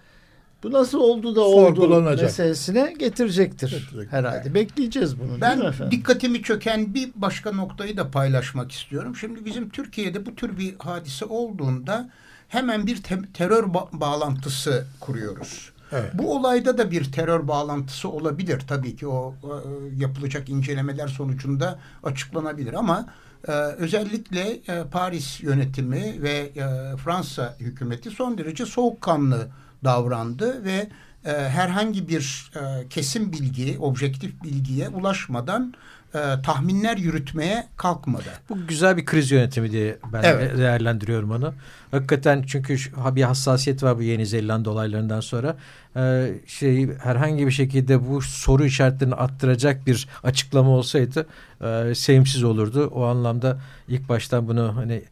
bu nasıl oldu da oldu meselesine getirecektir Getirecek. herhalde. Yani. Bekleyeceğiz bunu. Ben dikkatimi çöken bir başka noktayı da paylaşmak istiyorum. Şimdi bizim Türkiye'de bu tür bir hadise olduğunda hemen bir te terör ba bağlantısı kuruyoruz. Evet. Bu olayda da bir terör bağlantısı olabilir. Tabii ki o e, yapılacak incelemeler sonucunda açıklanabilir ama e, özellikle e, Paris yönetimi ve e, Fransa hükümeti son derece soğukkanlı davrandı ve e, herhangi bir e, kesin bilgi, objektif bilgiye ulaşmadan e, tahminler yürütmeye kalkmadı. Bu güzel bir kriz yönetimi diye ben evet. değerlendiriyorum onu. Hakikaten çünkü bir hassasiyet var bu Yeni Zelanda olaylarından sonra. Ee, şey herhangi bir şekilde bu soru işaretlerini attıracak bir açıklama olsaydı e, sevimsiz olurdu. O anlamda ilk baştan bunu hani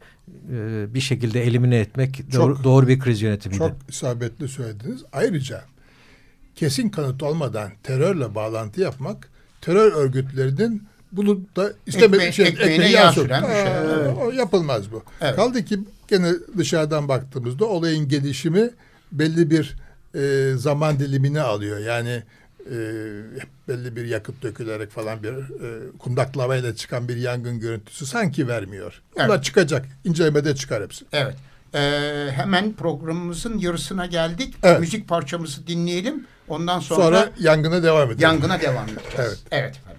e, bir şekilde elimine etmek çok, doğru, doğru bir kriz yönetimiydi. Çok isabetli söylediniz. Ayrıca kesin kanıt olmadan terörle bağlantı yapmak terör örgütlerinin bunu da istemediği şey, ekmeğine yağ süren bir şey. Evet. O yapılmaz bu. Evet. Kaldı ki gene dışarıdan baktığımızda olayın gelişimi belli bir e, zaman dilimini alıyor. Yani e, belli bir yakıt dökülerek falan bir e, kundaklamayla çıkan bir yangın görüntüsü sanki vermiyor. Bunlar evet. çıkacak. İncelemede çıkar hepsi. Evet. Ee, hemen programımızın yarısına geldik. Evet. Müzik parçamızı dinleyelim. Ondan sonra, sonra yangına devam edelim. Yangına devam edeceğiz. <laughs> evet. Evet efendim.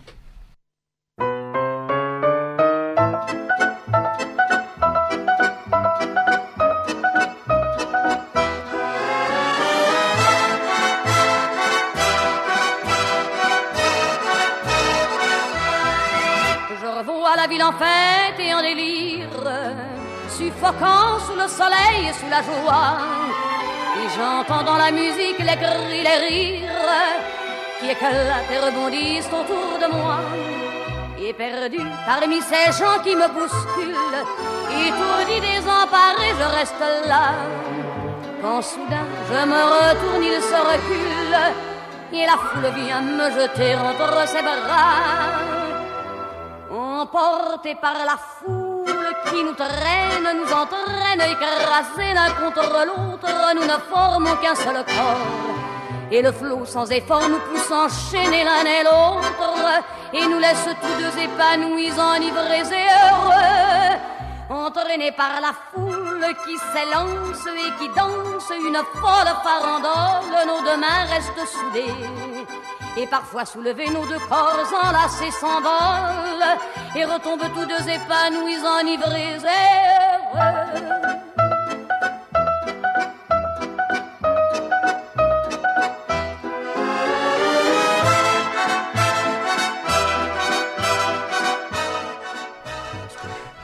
la ville en fête et en délire, suffoquant sous le soleil et sous la joie. Et j'entends dans la musique les cris, les rires qui éclatent et rebondissent autour de moi. Et perdu parmi ces gens qui me bousculent, étourdi, désemparé, je reste là. Quand soudain je me retourne, il se recule, et la foule vient me jeter entre ses bras emportés par la foule qui nous traîne, nous entraîne, écrasés l'un contre l'autre, nous ne formons qu'un seul corps. Et le flot sans effort nous pousse enchaîner l'un et l'autre, et nous laisse tous deux épanouis, enivrés et heureux. Entraînés par la foule qui s'élance et qui danse une folle farandole, nos deux mains restent soudées et parfois soulever nos deux corps enlacés s'envolent et retombent tous deux épanouis, enivrés.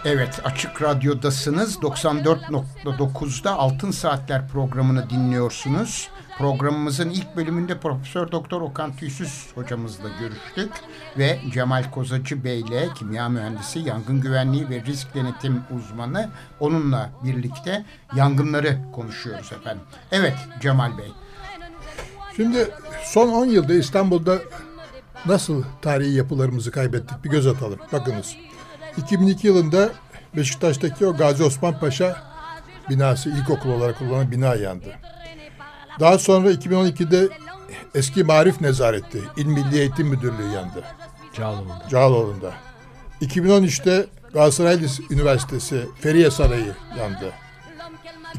Evet Açık Radyo'dasınız. 94.9'da Altın Saatler programını dinliyorsunuz. Programımızın ilk bölümünde Profesör Doktor Okan Tüysüz hocamızla görüştük ve Cemal Kozacı Bey ile kimya mühendisi, yangın güvenliği ve risk denetim uzmanı onunla birlikte yangınları konuşuyoruz efendim. Evet Cemal Bey. Şimdi son 10 yılda İstanbul'da nasıl tarihi yapılarımızı kaybettik bir göz atalım. Bakınız 2002 yılında Beşiktaş'taki o Gazi Osman Paşa binası ilkokul olarak kullanılan bina yandı. Daha sonra 2012'de eski Marif Nezareti, İl Milli Eğitim Müdürlüğü yandı. Cağaloğlu'nda. Cağaloğlu'nda. 2013'te Galatasaray Üniversitesi Feriye Sarayı yandı.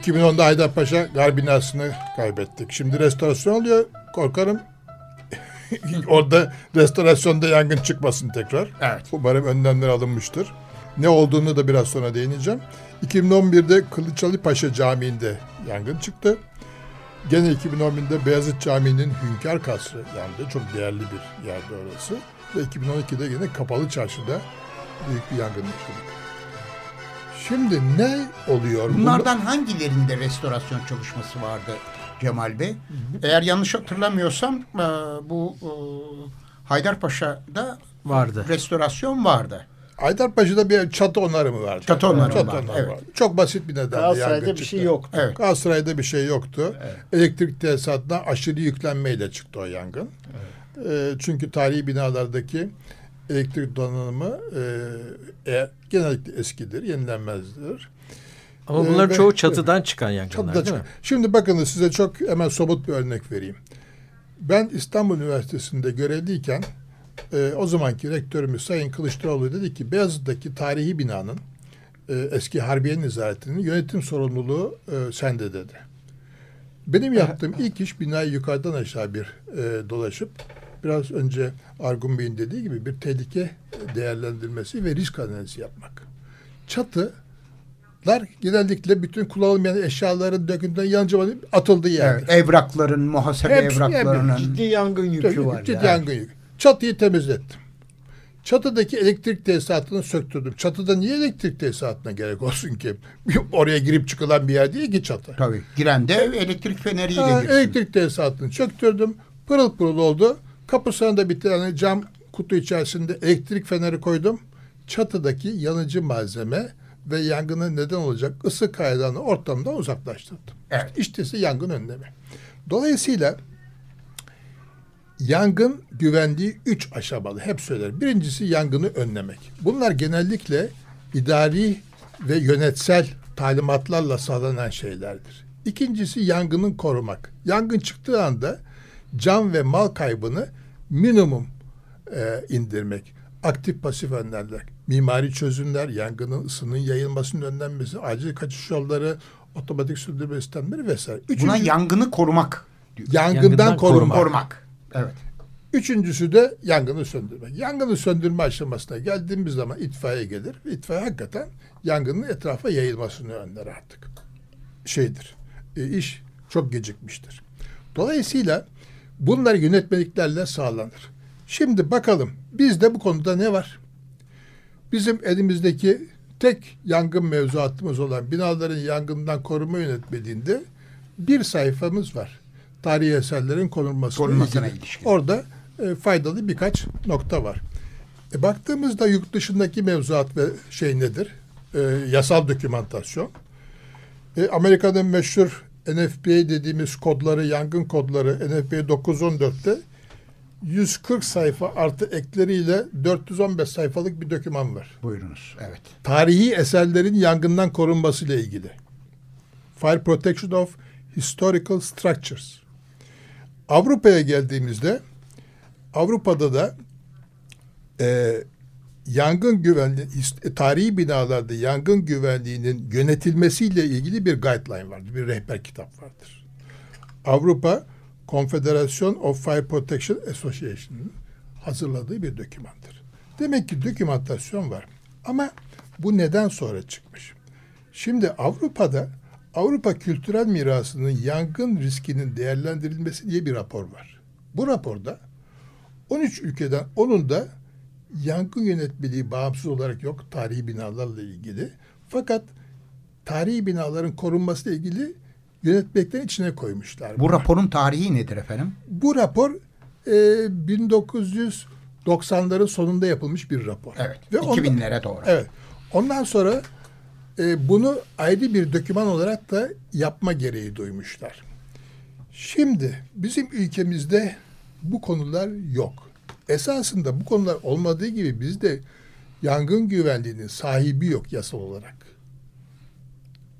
2010'da Haydarpaşa gar binasını kaybettik. Şimdi restorasyon oluyor. Korkarım <laughs> orada restorasyonda yangın çıkmasın tekrar. Evet. Umarım önlemler alınmıştır. Ne olduğunu da biraz sonra değineceğim. 2011'de Kılıçalı Paşa Camii'nde yangın çıktı. Gene 2011'de Beyazıt Camii'nin Hünkar Kasrı yandı. Çok değerli bir yerde orası. Ve 2012'de yine Kapalı Çarşı'da büyük bir yangın yaşadık. Şimdi ne oluyor? Bunlardan Bunda... hangilerinde restorasyon çalışması vardı Cemal Bey? Eğer yanlış hatırlamıyorsam e, bu e, Haydarpaşa'da vardı. restorasyon vardı. Haydarpaşa'da bir çatı onarımı vardı. Çatı onarımı, çatı onarımı evet. vardı. Çok basit bir nedenle Galatasaray'da bir şey yoktu. Evet. Galatasaray'da bir şey yoktu. Evet. Elektrik tesisatına aşırı yüklenmeyle çıktı o yangın. Evet. E, çünkü tarihi binalardaki elektrik donanımı e, e, genellikle eskidir, yenilenmezdir. Ama bunlar ee, çoğu çatıdan çıkan yangınlar değil çıkan. mi? Şimdi bakın size çok hemen somut bir örnek vereyim. Ben İstanbul Üniversitesi'nde görevliyken e, o zamanki rektörümüz Sayın Kılıçdaroğlu dedi ki Beyazıt'taki tarihi binanın e, eski Harbiye Nezaretinin yönetim sorumluluğu e, sende dedi. Benim yaptığım ilk iş binayı yukarıdan aşağı bir e, dolaşıp biraz önce Argun Bey'in dediği gibi bir tehlike değerlendirmesi ve risk analizi yapmak. Çatılar genellikle bütün kullanılmayan eşyaların döküntüden yancıma atıldığı yer. Evet, evrakların, muhasebe Hepsi, evraklarının. Ciddi yangın yükü var. Ciddi yani. yangın yükü. Çatıyı temizlettim. Çatıdaki elektrik tesisatını söktürdüm. Çatıda niye elektrik tesisatına gerek olsun ki? Oraya girip çıkılan bir yer değil ki çatı. Tabii. Giren de elektrik feneriyle ha, girsin. Elektrik tesisatını söktürdüm. Pırıl pırıl oldu. Kapısına da bir tane cam kutu içerisinde elektrik feneri koydum. Çatıdaki yanıcı malzeme ve yangına neden olacak ısı kaynağını ortamdan uzaklaştırdı. Evet. İştesi yangın önleme. Dolayısıyla yangın güvenliği üç aşamalı. Hep söylerim. Birincisi yangını önlemek. Bunlar genellikle idari ve yönetsel talimatlarla sağlanan şeylerdir. İkincisi yangının korumak. Yangın çıktığı anda can ve mal kaybını minimum e, indirmek. Aktif pasif önlemler, mimari çözümler, yangının ısının yayılmasının önlenmesi, acil kaçış yolları, otomatik sürdürme sistemleri vesaire. Buna Üçüncü, yangını korumak. diyor. yangından, Yangından korumak. Korumak. Evet. Üçüncüsü de yangını söndürmek. Yangını söndürme aşamasına geldiğimiz zaman itfaiye gelir. İtfaiye hakikaten yangının etrafa yayılmasını önler artık. Şeydir. E, iş çok gecikmiştir. Dolayısıyla bunlar yönetmeliklerle sağlanır. Şimdi bakalım bizde bu konuda ne var? Bizim elimizdeki tek yangın mevzuatımız olan binaların yangından koruma yönetmeliğinde bir sayfamız var. Tarihi eserlerin korunmasına, Korunmasına ilgili. ilişkin. Orada e, faydalı birkaç nokta var. E, baktığımızda yurt dışındaki mevzuat ve şey nedir? E, yasal dokümantasyon. E, Amerika'nın meşhur NFPA dediğimiz kodları, yangın kodları NFPA 914'te 140 sayfa artı ekleriyle 415 sayfalık bir doküman var. Buyurunuz. Evet. Tarihi eserlerin yangından korunması ile ilgili. Fire Protection of Historical Structures. Avrupa'ya geldiğimizde Avrupa'da da e, yangın güvenliği, tarihi binalarda yangın güvenliğinin yönetilmesiyle ilgili bir guideline vardır, bir rehber kitap vardır. Avrupa Confederation of Fire Protection Association'ın hazırladığı bir dokümandır. Demek ki dokümantasyon var. Ama bu neden sonra çıkmış? Şimdi Avrupa'da Avrupa kültürel mirasının yangın riskinin değerlendirilmesi diye bir rapor var. Bu raporda 13 ülkeden 10'unda yangın yönetmeliği bağımsız olarak yok tarihi binalarla ilgili. Fakat tarihi binaların korunması ile ilgili yönetmeliklerin içine koymuşlar. Bu raporun tarihi nedir efendim? Bu rapor e, 1990'ların sonunda yapılmış bir rapor. Evet. Ve ondan- 2000'lere doğru. Evet. Ondan sonra e, bunu ayrı bir doküman olarak da yapma gereği duymuşlar. Şimdi bizim ülkemizde bu konular yok. Esasında bu konular olmadığı gibi bizde yangın güvenliğinin sahibi yok yasal olarak.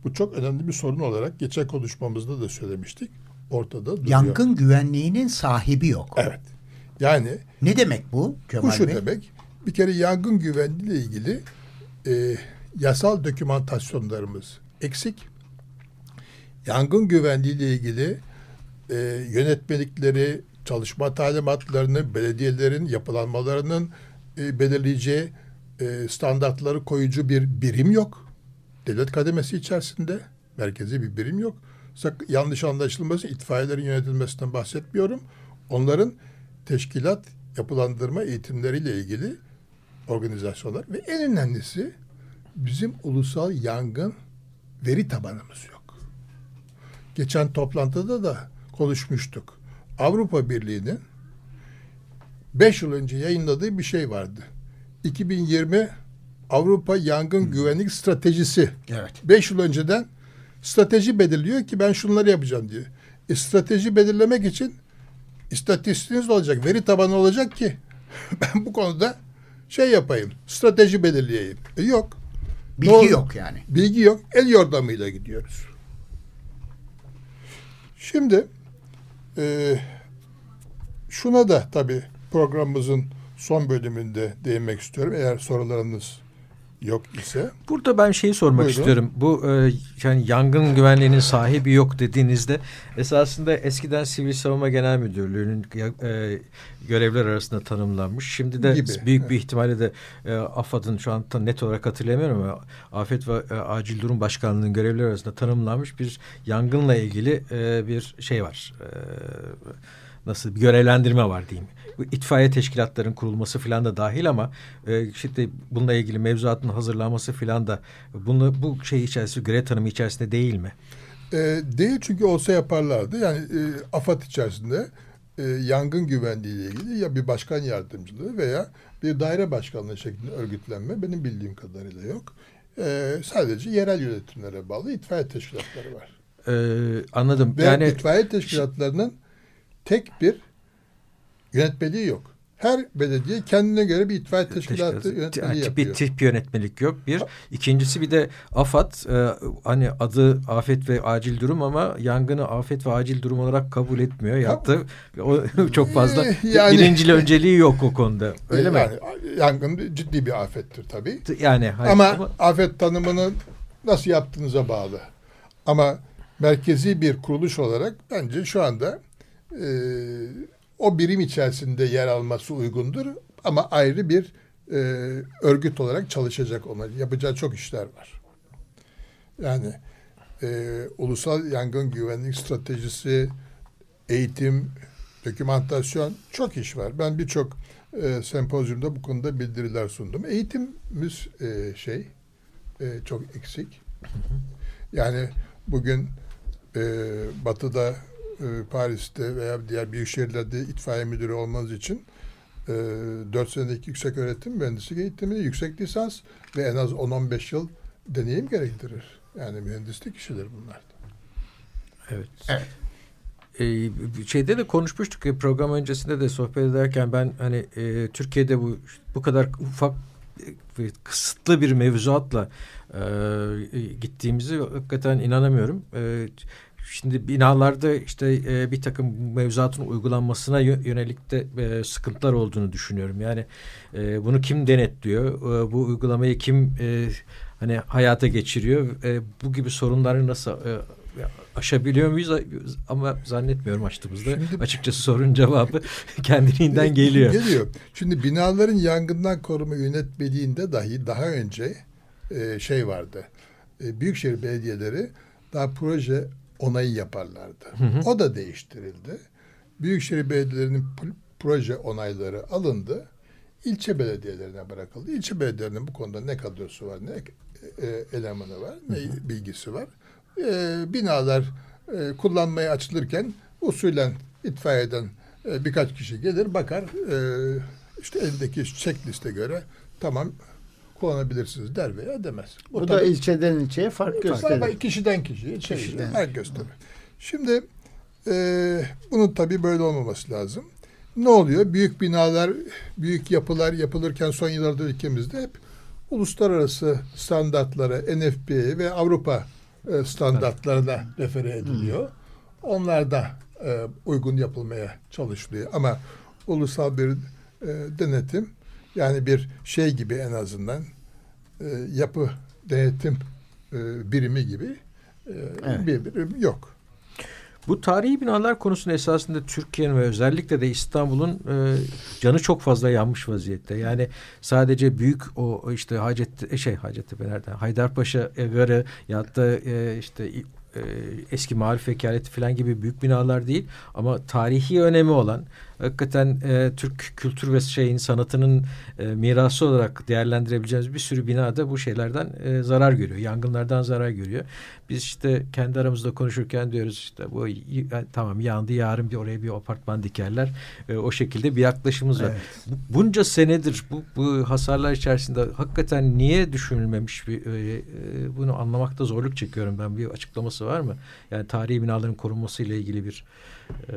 Bu çok önemli bir sorun olarak geçen konuşmamızda da söylemiştik. Ortada duruyor. Yangın güvenliğinin sahibi yok. Evet. Yani Ne demek bu Cemal bu şu Bey? demek. Bir kere yangın güvenliği ile ilgili e, yasal dokümantasyonlarımız eksik. Yangın güvenliği ile ilgili e, yönetmelikleri, çalışma talimatlarını, belediyelerin yapılanmalarının e, belirleyeceği e, standartları koyucu bir birim yok. Devlet kademesi içerisinde merkezi bir birim yok. Sak yanlış anlaşılması itfaiyelerin yönetilmesinden bahsetmiyorum. Onların teşkilat yapılandırma eğitimleriyle ilgili organizasyonlar ve en önemlisi bizim ulusal yangın veri tabanımız yok. Geçen toplantıda da konuşmuştuk. Avrupa Birliği'nin 5 yıl önce yayınladığı bir şey vardı. 2020 Avrupa Yangın Güvenlik Stratejisi. Evet. 5 yıl önceden strateji belirliyor ki ben şunları yapacağım diye. E, strateji belirlemek için istatistiğiniz olacak, veri tabanı olacak ki <laughs> ben bu konuda şey yapayım, strateji belirleyeyim. E, yok. Bilgi Doğru. yok yani. Bilgi yok. El yordamıyla gidiyoruz. Şimdi e, şuna da tabii programımızın son bölümünde değinmek istiyorum. Eğer sorularınız yok ise. Burada ben şeyi sormak Buyurun. istiyorum. Bu e, yani yangın güvenliğinin sahibi yok dediğinizde esasında eskiden Sivil Savunma Genel Müdürlüğü'nün e, görevler arasında tanımlanmış. Şimdi de Gibi, büyük bir ihtimalle de e, AFAD'ın şu an tam net olarak hatırlayamıyorum ama Afet ve e, Acil Durum Başkanlığı'nın görevleri arasında tanımlanmış bir yangınla ilgili e, bir şey var. E, nasıl bir görevlendirme var diyeyim. İtfaiye teşkilatların kurulması filan da dahil ama e, işte bununla ilgili mevzuatın hazırlanması filan da bunu bu şey içerisinde görev tanımı içerisinde değil mi? E, değil çünkü olsa yaparlardı. Yani e, AFAD içerisinde e, yangın güvenliği ile ilgili ya bir başkan yardımcılığı veya bir daire başkanlığı şeklinde örgütlenme benim bildiğim kadarıyla yok. e, sadece yerel yönetimlere bağlı itfaiye teşkilatları var. Ee, anladım. Ve yani itfaiye teşkilatlarının tek bir yönetmeliği yok. Her belediye kendine göre bir itfaiye teşkilatı Teşkilat- yönetmeliği yapıyor. bir tip yönetmelik yok. Bir. İkincisi bir de AFAD e, hani adı afet ve acil durum ama yangını afet ve acil durum olarak kabul etmiyor. Yaptı. O <laughs> çok fazla <laughs> yani- birincil önceliği yok o konuda. Öyle mi? yani, Yangın ciddi bir afettir tabii. Yani hayır, ama, afet tanımını nasıl yaptığınıza bağlı. Ama merkezi bir kuruluş olarak bence şu anda e, o birim içerisinde yer alması uygundur. Ama ayrı bir e, örgüt olarak çalışacak onlar. Yapacağı çok işler var. Yani e, ulusal yangın güvenlik stratejisi, eğitim, dokümantasyon çok iş var. Ben birçok e, sempozyumda bu konuda bildiriler sundum. Eğitimimiz e, şey e, çok eksik. Yani bugün e, Batı'da, Paris'te veya diğer büyük şehirlerde itfaiye müdürü olmanız için e, 4 senelik yüksek öğretim mühendislik eğitimi, yüksek lisans ve en az 10-15 yıl deneyim gerektirir. Yani mühendislik işidir bunlar. Evet. Evet. Ee, şeyde de konuşmuştuk ya program öncesinde de sohbet ederken ben hani e, Türkiye'de bu bu kadar ufak e, ve kısıtlı bir mevzuatla e, gittiğimizi hakikaten inanamıyorum. E, şimdi binalarda işte e, bir takım mevzuatın uygulanmasına yö- yönelik de e, sıkıntılar olduğunu düşünüyorum. Yani e, bunu kim denetliyor? E, bu uygulamayı kim e, hani hayata geçiriyor? E, bu gibi sorunları nasıl e, aşabiliyor muyuz? Ama zannetmiyorum açtığımızda. Şimdi- Açıkçası sorunun cevabı <laughs> kendiliğinden geliyor. Geliyor. Şimdi binaların yangından koruma yönetmeliğinde dahi daha önce e, şey vardı. E, büyükşehir belediyeleri daha proje onayı yaparlardı. O da değiştirildi. Büyükşehir belediyelerinin proje onayları alındı. İlçe belediyelerine bırakıldı. İlçe belediyelerinin bu konuda ne kadrosu var, ne e, elemanı var, ne bilgisi var. E, binalar e, kullanmaya açılırken usulen itfaiyeden e, birkaç kişi gelir bakar e, işte eldeki checkliste göre tamam kullanabilirsiniz der veya demez. Bu da tabii- ilçeden ilçeye fark gösterir. Fark- kişiden kişiye şey, Kişiden. fark gösterir. Şimdi e, bunun tabii böyle olmaması lazım. Ne oluyor? Büyük binalar, büyük yapılar yapılırken son yıllarda ülkemizde hep uluslararası standartlara, NFPA ve Avrupa e, standartlarına refere ediliyor. Onlar da e, uygun yapılmaya çalışılıyor. Ama ulusal bir e, denetim yani bir şey gibi en azından e, yapı denetim e, birimi gibi e, Evet. bir birim yok. Bu tarihi binalar konusunda esasında Türkiye'nin ve özellikle de İstanbul'un e, canı çok fazla yanmış vaziyette. Yani sadece büyük o işte Hacet şey Hacettepe nereden? Haydarpaşa Garı ya da e, işte e, eski marif vekaleti falan gibi büyük binalar değil ama tarihi önemi olan hakikaten e, Türk kültür ve şeyin sanatının e, mirası olarak değerlendirebileceğimiz bir sürü bina da bu şeylerden e, zarar görüyor. Yangınlardan zarar görüyor. Biz işte kendi aramızda konuşurken diyoruz işte bu yani tamam yandı yarın bir oraya bir apartman dikerler. E, o şekilde bir yaklaşımımız var. Bu- Bunca senedir bu, bu hasarlar içerisinde hakikaten niye düşünülmemiş bir e, e, bunu anlamakta zorluk çekiyorum ben. Bir açıklaması var mı? Yani tarihi binaların korunması ile ilgili bir e,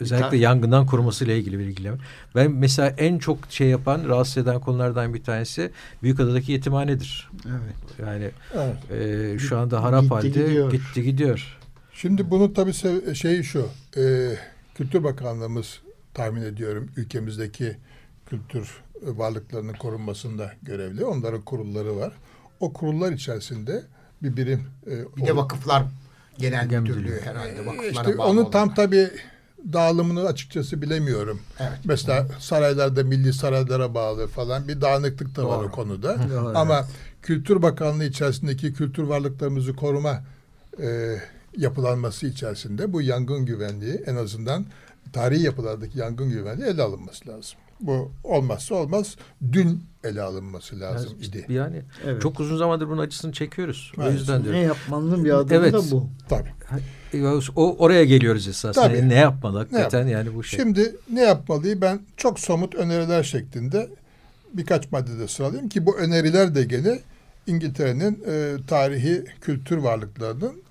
özellikle yangından koruması ile ilgili bir ilgileme. Ben mesela en çok şey yapan, rahatsız eden konulardan bir tanesi Büyükada'daki yetimhanedir. Evet. Yani Evet. e, şu anda harap Gitti halde gidiyor. gitti gidiyor. Şimdi bunun tabii şeyi şu. e, Kültür Bakanlığımız tahmin ediyorum ülkemizdeki kültür varlıklarının korunmasında görevli. Onların kurulları var. O kurullar içerisinde bir birim e, Bir de vakıflar genel müdürlüğü herhalde vakıflara İşte bağlı onu tam tabii dağılımını açıkçası bilemiyorum. Evet. Mesela saraylarda milli saraylara bağlı falan bir dağınıklık da var Doğru. o konuda. Doğru, Ama Kültür Bakanlığı içerisindeki kültür varlıklarımızı koruma e, yapılanması içerisinde bu yangın güvenliği en azından tarihi yapılardaki yangın güvenliği ele alınması lazım. Bu olmazsa olmaz. Dün ele alınması lazım Yani, idi. yani Evet. çok uzun zamandır bunun acısını çekiyoruz. O Evet. yüzden Ne diyorum. yapmanın bir adımı Evet. da bu. Tabii. O oraya geliyoruz esasında. Tabii. Yani ne yapmalı hakikaten yap- yani bu şey. Şimdi ne yapmalıyım? Ben çok somut öneriler şeklinde birkaç maddede sıralayayım ki bu öneriler de gene İngiltere'nin e, tarihi kültür varlıklarının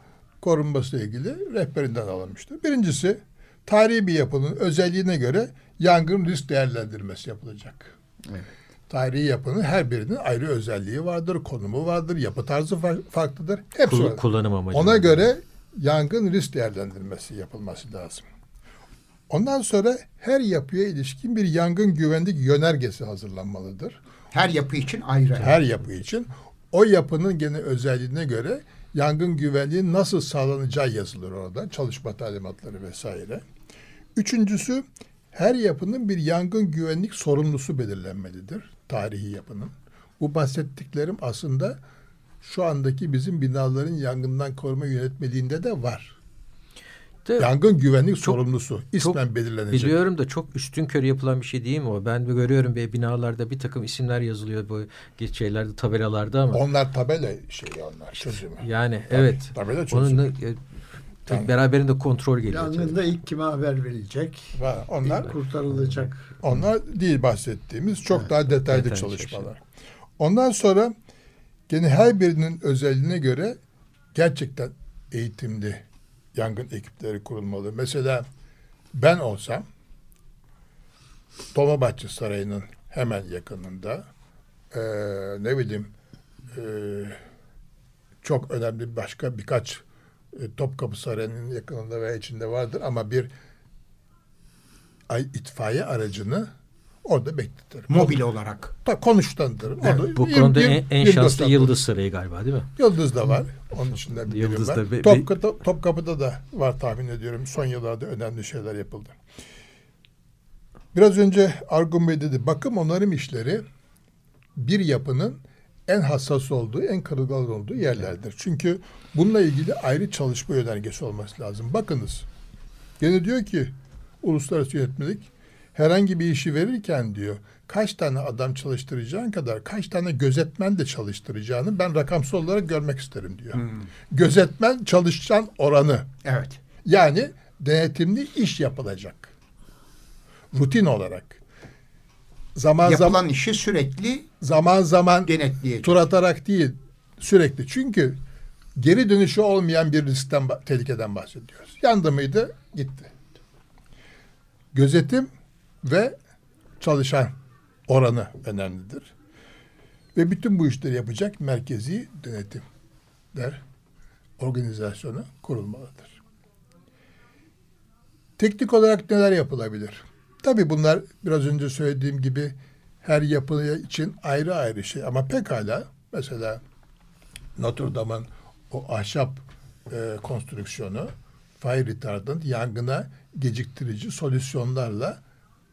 korunması ile ilgili rehberinden alınmıştır. Birincisi tarihi bir yapının özelliğine göre yangın risk değerlendirmesi yapılacak. Evet. Tarihi yapının her birinin ayrı özelliği vardır, konumu vardır, yapı tarzı farklıdır. Hepsi Kul, kullanım amacı. Ona göre yangın risk değerlendirmesi yapılması lazım. Ondan sonra her yapıya ilişkin bir yangın güvenlik yönergesi hazırlanmalıdır. Her yapı için ayrı. Her yapı için. O yapının gene özelliğine göre yangın güvenliği nasıl sağlanacağı yazılır orada. Çalışma talimatları vesaire. Üçüncüsü her yapının bir yangın güvenlik sorumlusu belirlenmelidir. Tarihi yapının. Bu bahsettiklerim aslında şu andaki bizim binaların yangından koruma yönetmeliğinde de var. De, Yangın güvenlik çok, sorumlusu ismen çok belirlenecek. Biliyorum da çok üstün körü yapılan bir şey değil mi o? Ben görüyorum bir binalarda bir takım isimler yazılıyor bu şeylerde tabelalarda ama. Onlar tabela şeyi onlar çözümü. Yani Tabii, evet. Tabela çözümü. Onun yani, beraberinde kontrol geliyor. Yangında tabii. ilk kime haber verilecek? Var. Onlar kurtarılacak. Onlar değil bahsettiğimiz çok evet, daha detaylı, detaylı çalışmalar. Şey. Ondan sonra gene her birinin özelliğine göre gerçekten eğitimli yangın ekipleri kurulmalı. Mesela ben olsam Dolmabahçe Sarayı'nın hemen yakınında e, ne bileyim e, çok önemli başka birkaç Topkapı Sarayı'nın yakınında veya içinde vardır ama bir ay itfaiye aracını orada bekletirim. Mobil olarak. Ta, konuşlandırırım. Evet. Bu konuda en, en şanslı Yıldız Sarayı galiba değil mi? Yıldız da var. Onun dışında bir Yıldız var. Be, Topkapı'da, Topkapı'da da var tahmin ediyorum. Son yıllarda önemli şeyler yapıldı. Biraz önce Argun Bey dedi. Bakım onarım işleri bir yapının en hassas olduğu, en kırılgan olduğu yerlerdir. Çünkü bununla ilgili ayrı çalışma yönergesi olması lazım. Bakınız. Gene diyor ki uluslararası yönetmelik herhangi bir işi verirken diyor kaç tane adam çalıştıracağın kadar kaç tane gözetmen de çalıştıracağını ben rakamsal olarak görmek isterim diyor. Hmm. Gözetmen çalışan oranı. Evet. Yani denetimli iş yapılacak. Rutin olarak. Zaman Yapılan zaman işi sürekli zaman zaman tur atarak değil sürekli. Çünkü geri dönüşü olmayan bir riskten tehlikeden bahsediyoruz. Yandı mıydı? Gitti. Gözetim ve çalışan oranı önemlidir. Ve bütün bu işleri yapacak merkezi denetimler organizasyonu kurulmalıdır. Teknik olarak neler yapılabilir? Tabii bunlar biraz önce söylediğim gibi her yapı için ayrı ayrı şey ama pekala mesela Notre Dame'ın o ahşap e, konstrüksiyonu fire retardant yangına geciktirici solüsyonlarla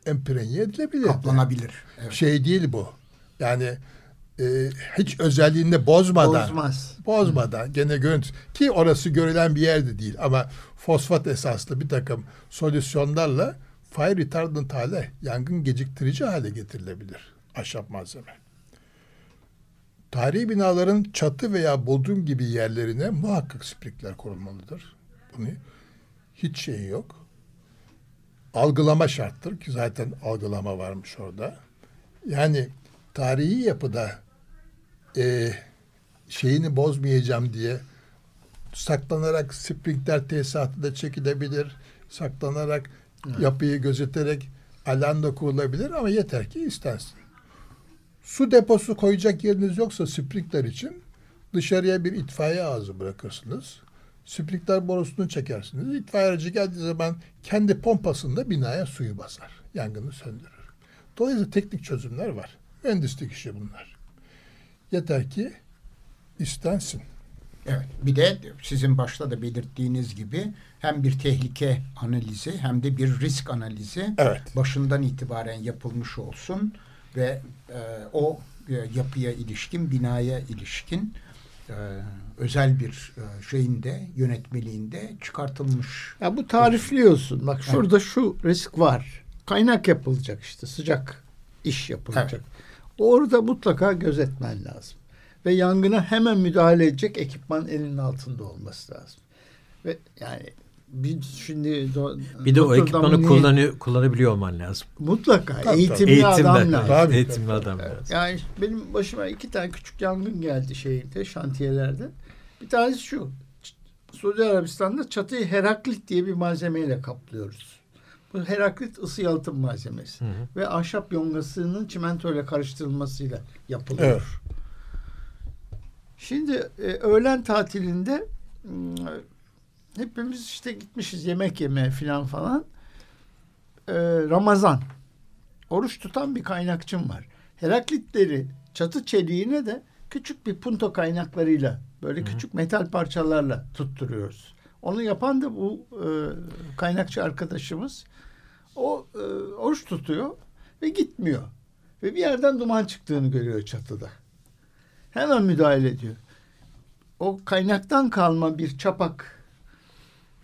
emprenye edilebilir. Kaplanabilir. Evet. Şey değil bu. Yani e, hiç özelliğini bozmadan Bozmaz. bozmadan Hı. gene görüntü ki orası görülen bir yerde değil ama fosfat esaslı bir takım solüsyonlarla fire retardant hale yangın geciktirici hale getirilebilir ahşap malzeme. Tarihi binaların çatı veya bodrum gibi yerlerine muhakkak sprikler korunmalıdır. Bunu hiç şeyi yok algılama şarttır ki zaten algılama varmış orada. Yani tarihi yapıda e, şeyini bozmayacağım diye saklanarak sprinkler tesisatı da çekilebilir. Saklanarak yapıyı gözeterek alan da kurulabilir ama yeter ki istensin. Su deposu koyacak yeriniz yoksa sprinkler için dışarıya bir itfaiye ağzı bırakırsınız. Splikler borusunu çekersiniz. İtfaiye aracı geldiği zaman kendi pompasında binaya suyu basar. Yangını söndürür. Dolayısıyla teknik çözümler var. Mühendislik işi bunlar. Yeter ki istensin. Evet. Bir de sizin başta da belirttiğiniz gibi hem bir tehlike analizi hem de bir risk analizi evet. başından itibaren yapılmış olsun ve e, o e, yapıya ilişkin, binaya ilişkin e, özel bir e, şeyinde yönetmeliğinde çıkartılmış. Ya bu tarifliyorsun. Bak şurada evet. şu risk var. Kaynak yapılacak işte sıcak iş yapılacak. Evet. Orada mutlaka gözetmen lazım. Ve yangına hemen müdahale edecek ekipman elinin altında olması lazım. Ve yani bir şimdi do, bir de o ekipmanı Dame'ın kullanıyor, kullanabiliyor olman lazım. mutlaka Tabii, eğitimli Eğitimli, adam lazım. Tabii, eğitimli tabii. adam lazım. Yani benim başıma iki tane küçük yangın geldi şeyde şantiyelerde. Bir tanesi şu. Suudi Arabistan'da çatıyı Heraklit diye bir malzemeyle kaplıyoruz. Bu Heraklit ısı yalıtım malzemesi. Hı hı. Ve ahşap yongasının çimentoyla karıştırılmasıyla yapılıyor. Evet. Şimdi e, öğlen tatilinde m, hepimiz işte gitmişiz yemek yemeye falan falan. E, Ramazan. Oruç tutan bir kaynakçım var. Heraklitleri çatı çeliğine de küçük bir punto kaynaklarıyla böyle küçük metal parçalarla tutturuyoruz. Onu yapan da bu e, kaynakçı arkadaşımız. O e, oruç tutuyor ve gitmiyor. Ve bir yerden duman çıktığını görüyor çatıda. Hemen müdahale ediyor. O kaynaktan kalma bir çapak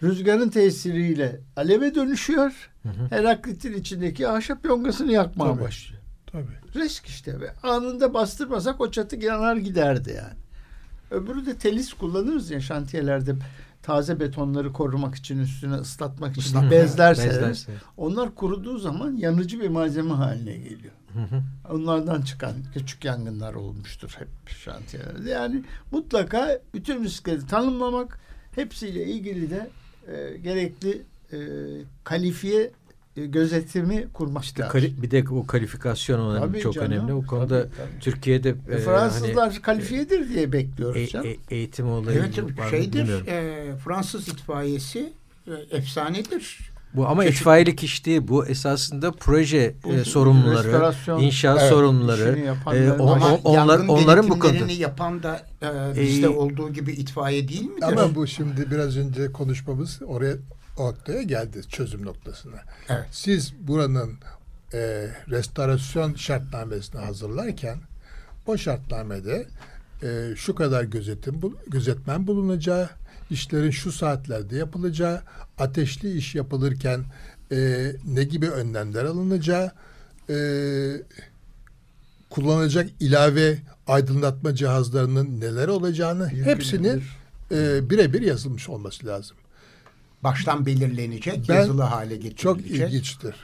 rüzgarın tesiriyle aleve dönüşüyor. Heraklitin içindeki ahşap yongasını yakmaya Tabii. başlıyor. Tabii. Risk işte ve anında bastırmasak o çatı yanar giderdi yani. Öbürü de telis kullanırız ya şantiyelerde taze betonları korumak için üstüne ıslatmak için Islatmak, bezler bezler sereriz. sereriz. Onlar kuruduğu zaman yanıcı bir malzeme haline geliyor. Hı hı. Onlardan çıkan küçük yangınlar olmuştur hep şantiyelerde. Yani mutlaka bütün riskleri tanımlamak, hepsiyle ilgili de e, gerekli e, kalifiye gözetimi kurmak lazım. kali- bir de o kalifikasyon önemli, Tabii çok canım, önemli. O konuda tabii, tabii. Türkiye'de E, e, Fransızlar hani, kalifiyedir diye bekliyoruz e- canım. e- eğitim olayı Evet var şeydir bilmiyorum. e, Fransız itfaiyesi e, efsanedir. Bu ama Çeşit- itfaiyelik iş değil. Bu esasında proje Bu e, sorumluları, inşaat Evet, sorumluları. e, o- Ama o- onlar, onların bu konuda. yapan da e, bizde E, olduğu gibi itfaiye değil midir? Ama bu şimdi biraz önce konuşmamız oraya o noktaya geldi çözüm noktasına. Evet. Siz buranın e, restorasyon şartnamesini hazırlarken o şartnamede e, şu kadar gözetim bu- gözetmen bulunacağı, işlerin şu saatlerde yapılacağı, ateşli iş yapılırken e, ne gibi önlemler alınacağı, e, kullanılacak ilave aydınlatma cihazlarının neler olacağını hepsinin e, birebir yazılmış olması lazım. Baştan belirlenecek, Ben- yazılı hale getirilecek. Çok ilginçtir.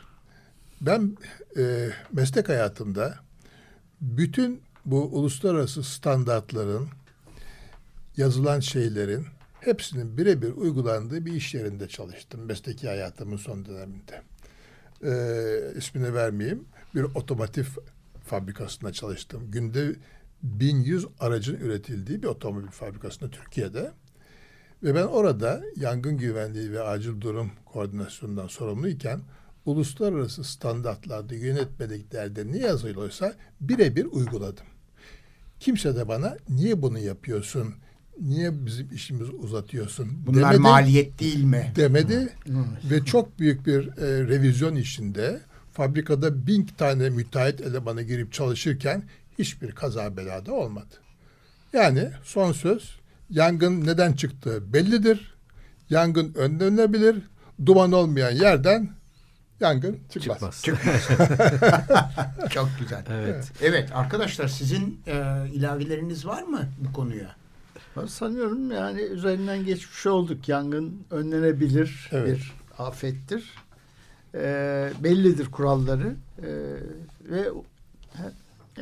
Ben e, meslek hayatımda bütün bu uluslararası standartların yazılan şeylerin hepsinin birebir uygulandığı bir iş yerinde çalıştım mesleki hayatımın son döneminde. E, ismini vermeyeyim. Bir otomotiv fabrikasında çalıştım. Günde 1100 aracın üretildiği bir otomobil fabrikasında Türkiye'de. Ve ben orada yangın güvenliği ve acil durum koordinasyonundan sorumluyken uluslararası standartlarda yönetmeliklerde ne yazılıyorsa birebir uyguladım. Kimse de bana niye bunu yapıyorsun, niye bizim işimizi uzatıyorsun Bunlar demedi, maliyet değil mi? demedi ve çok büyük bir e, revizyon işinde fabrikada bin tane müteahhit elemanı girip çalışırken hiçbir kaza belada olmadı. Yani son söz yangın neden çıktığı bellidir. Yangın önlenebilir. Duman olmayan yerden yangın çıkmaz. Çıkmaz. <laughs> Çok güzel. evet. Evet arkadaşlar sizin e, ilaveleriniz var mı bu konuya? Ben sanıyorum yani üzerinden geçmiş olduk. Yangın önlenebilir Evet. bir afettir. Ee, bellidir kuralları. Ee, ve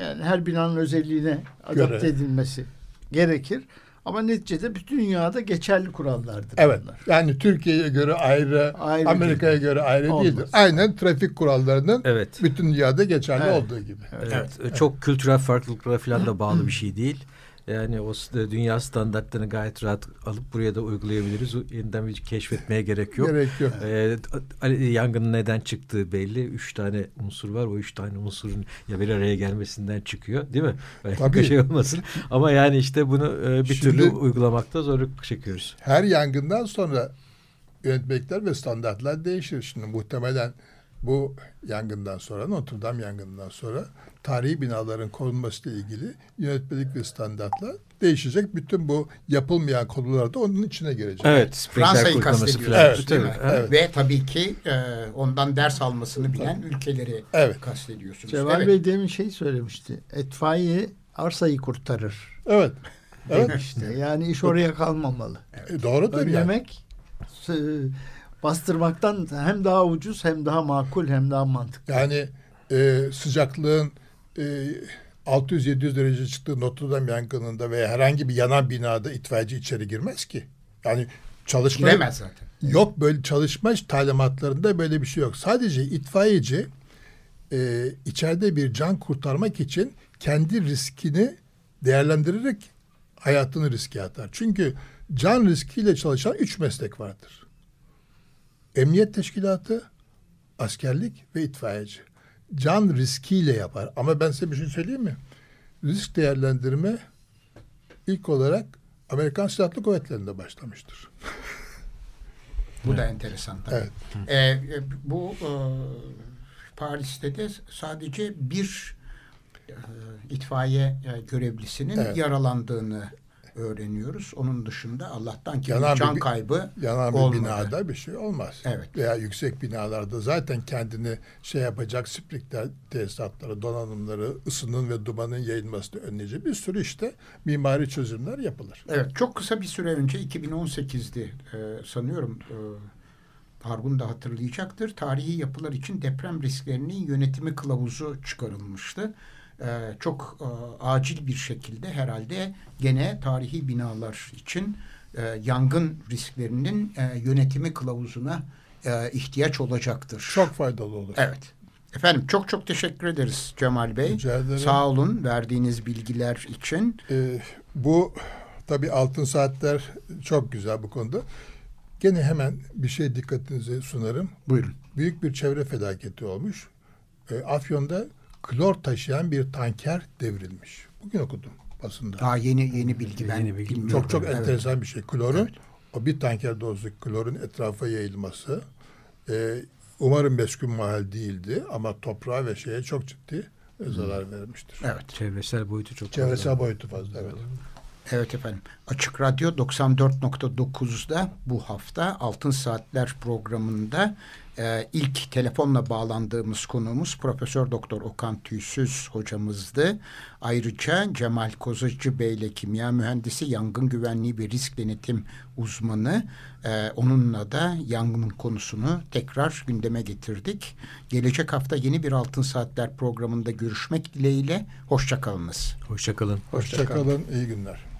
yani her binanın özelliğine adapte Göre. edilmesi gerekir. Ama neticede bütün dünyada geçerli kurallardır Evet. bunlar. Yani Türkiye'ye göre ayrı, Ayrı Amerika'ya göre ayrı Olmaz. değildir. Aynen trafik kurallarının Evet. bütün dünyada geçerli Evet. olduğu gibi. Evet. Çok kültürel farklılıklara falan da bağlı bir şey değil. <laughs> Yani o s- dünya standartlarını gayet rahat alıp buraya da uygulayabiliriz. Yeniden bir keşfetmeye gerek yok. Gerek yok. Ee, yangının neden çıktığı belli. Üç tane unsur var. O üç tane unsurun ya bir araya gelmesinden çıkıyor. Değil mi? <laughs> Belki Tabii. şey olmasın. Ama yani işte bunu e, bir Şimdi- türlü uygulamakta zorluk çekiyoruz. Her yangından sonra yönetmelikler ve standartlar değişir. Şimdi muhtemelen bu yangından sonra, Notre Dame yangından sonra tarihi binaların korunması ile ilgili yönetmelik ve standartlar değişecek. Bütün bu yapılmayan konular da onun içine girecek. Evet. Fransa'yı falan. Evet, değil mi? evet. Ve tabii ki e, ondan ders almasını bilen ülkeleri Evet. kastediyorsunuz. Cemal evet. Bey demin şey söylemişti. Etfaiye arsayı kurtarır Evet. Evet. demişti. Yani iş oraya kalmamalı. E, doğrudur yani. Önlemek bastırmaktan hem daha ucuz hem daha makul hem daha mantıklı. Yani e, sıcaklığın e, 600-700 derece çıktığı Notre Dame yangınında veya herhangi bir yanan binada itfaiyeci içeri girmez ki. Yani çalışma Giremez zaten. Yok böyle çalışma talimatlarında böyle bir şey yok. Sadece itfaiyeci e, içeride bir can kurtarmak için kendi riskini değerlendirerek hayatını riske atar. Çünkü can riskiyle çalışan üç meslek vardır. Emniyet teşkilatı, askerlik ve itfaiyeci. Can riskiyle yapar. Ama ben size bir şey söyleyeyim mi? Risk değerlendirme ilk olarak Amerikan Silahlı Kuvvetleri'nde başlamıştır. <laughs> Bu da enteresan tabii. Evet. Ee, bu e, Paris'te de sadece bir e, itfaiye e, görevlisinin Evet. yaralandığını öğreniyoruz. Onun dışında Allah'tan Yanan bir can bir- kaybı Yanan bir olmadı. binada bir şey olmaz. Evet. Veya yüksek binalarda zaten kendini şey yapacak sprikler, tesisatları, donanımları, ısının ve dumanın yayılmasını önleyecek bir sürü işte mimari çözümler yapılır. Evet çok kısa bir süre önce 2018'di e, sanıyorum e, Hargun da hatırlayacaktır. Tarihi yapılar için deprem risklerinin yönetimi kılavuzu çıkarılmıştı. E, çok e, acil bir şekilde herhalde gene tarihi binalar için e, yangın risklerinin e, yönetimi kılavuzuna e, ihtiyaç olacaktır. Çok faydalı olur. Evet. Efendim çok çok teşekkür ederiz Cemal Bey. Rica ederim. Sağ olun verdiğiniz bilgiler için. Ee, bu tabii altın saatler çok güzel bu konuda. Gene hemen bir şey dikkatinize sunarım. Buyurun. Büyük bir çevre felaketi olmuş. Ee, Afyon'da klor taşıyan bir tanker devrilmiş. Bugün okudum basında. Daha yeni yeni bilgi ben Yeni bilgi. bilmiyorum. Çok çok Evet. enteresan bir şey. Klorun o bir tanker dolusu klorun etrafa yayılması. Ee, umarım meskun mahal değildi ama toprağa ve şeye çok ciddi zarar vermiştir. Evet. Çevresel boyutu çok Çevresel fazla. boyutu fazla. Evet. Evet efendim. Açık Radyo 94.9'da bu hafta Altın Saatler programında e, ilk telefonla bağlandığımız konuğumuz Profesör Doktor Okan Tüysüz hocamızdı. Ayrıca Cemal Kozacı Bey ile kimya mühendisi, yangın güvenliği ve risk denetim uzmanı. E, onunla da yangın konusunu tekrar gündeme getirdik. Gelecek hafta yeni bir Altın Saatler programında görüşmek dileğiyle. Hoşçakalınız. Hoşçakalın. Hoşçakalın. iyi günler.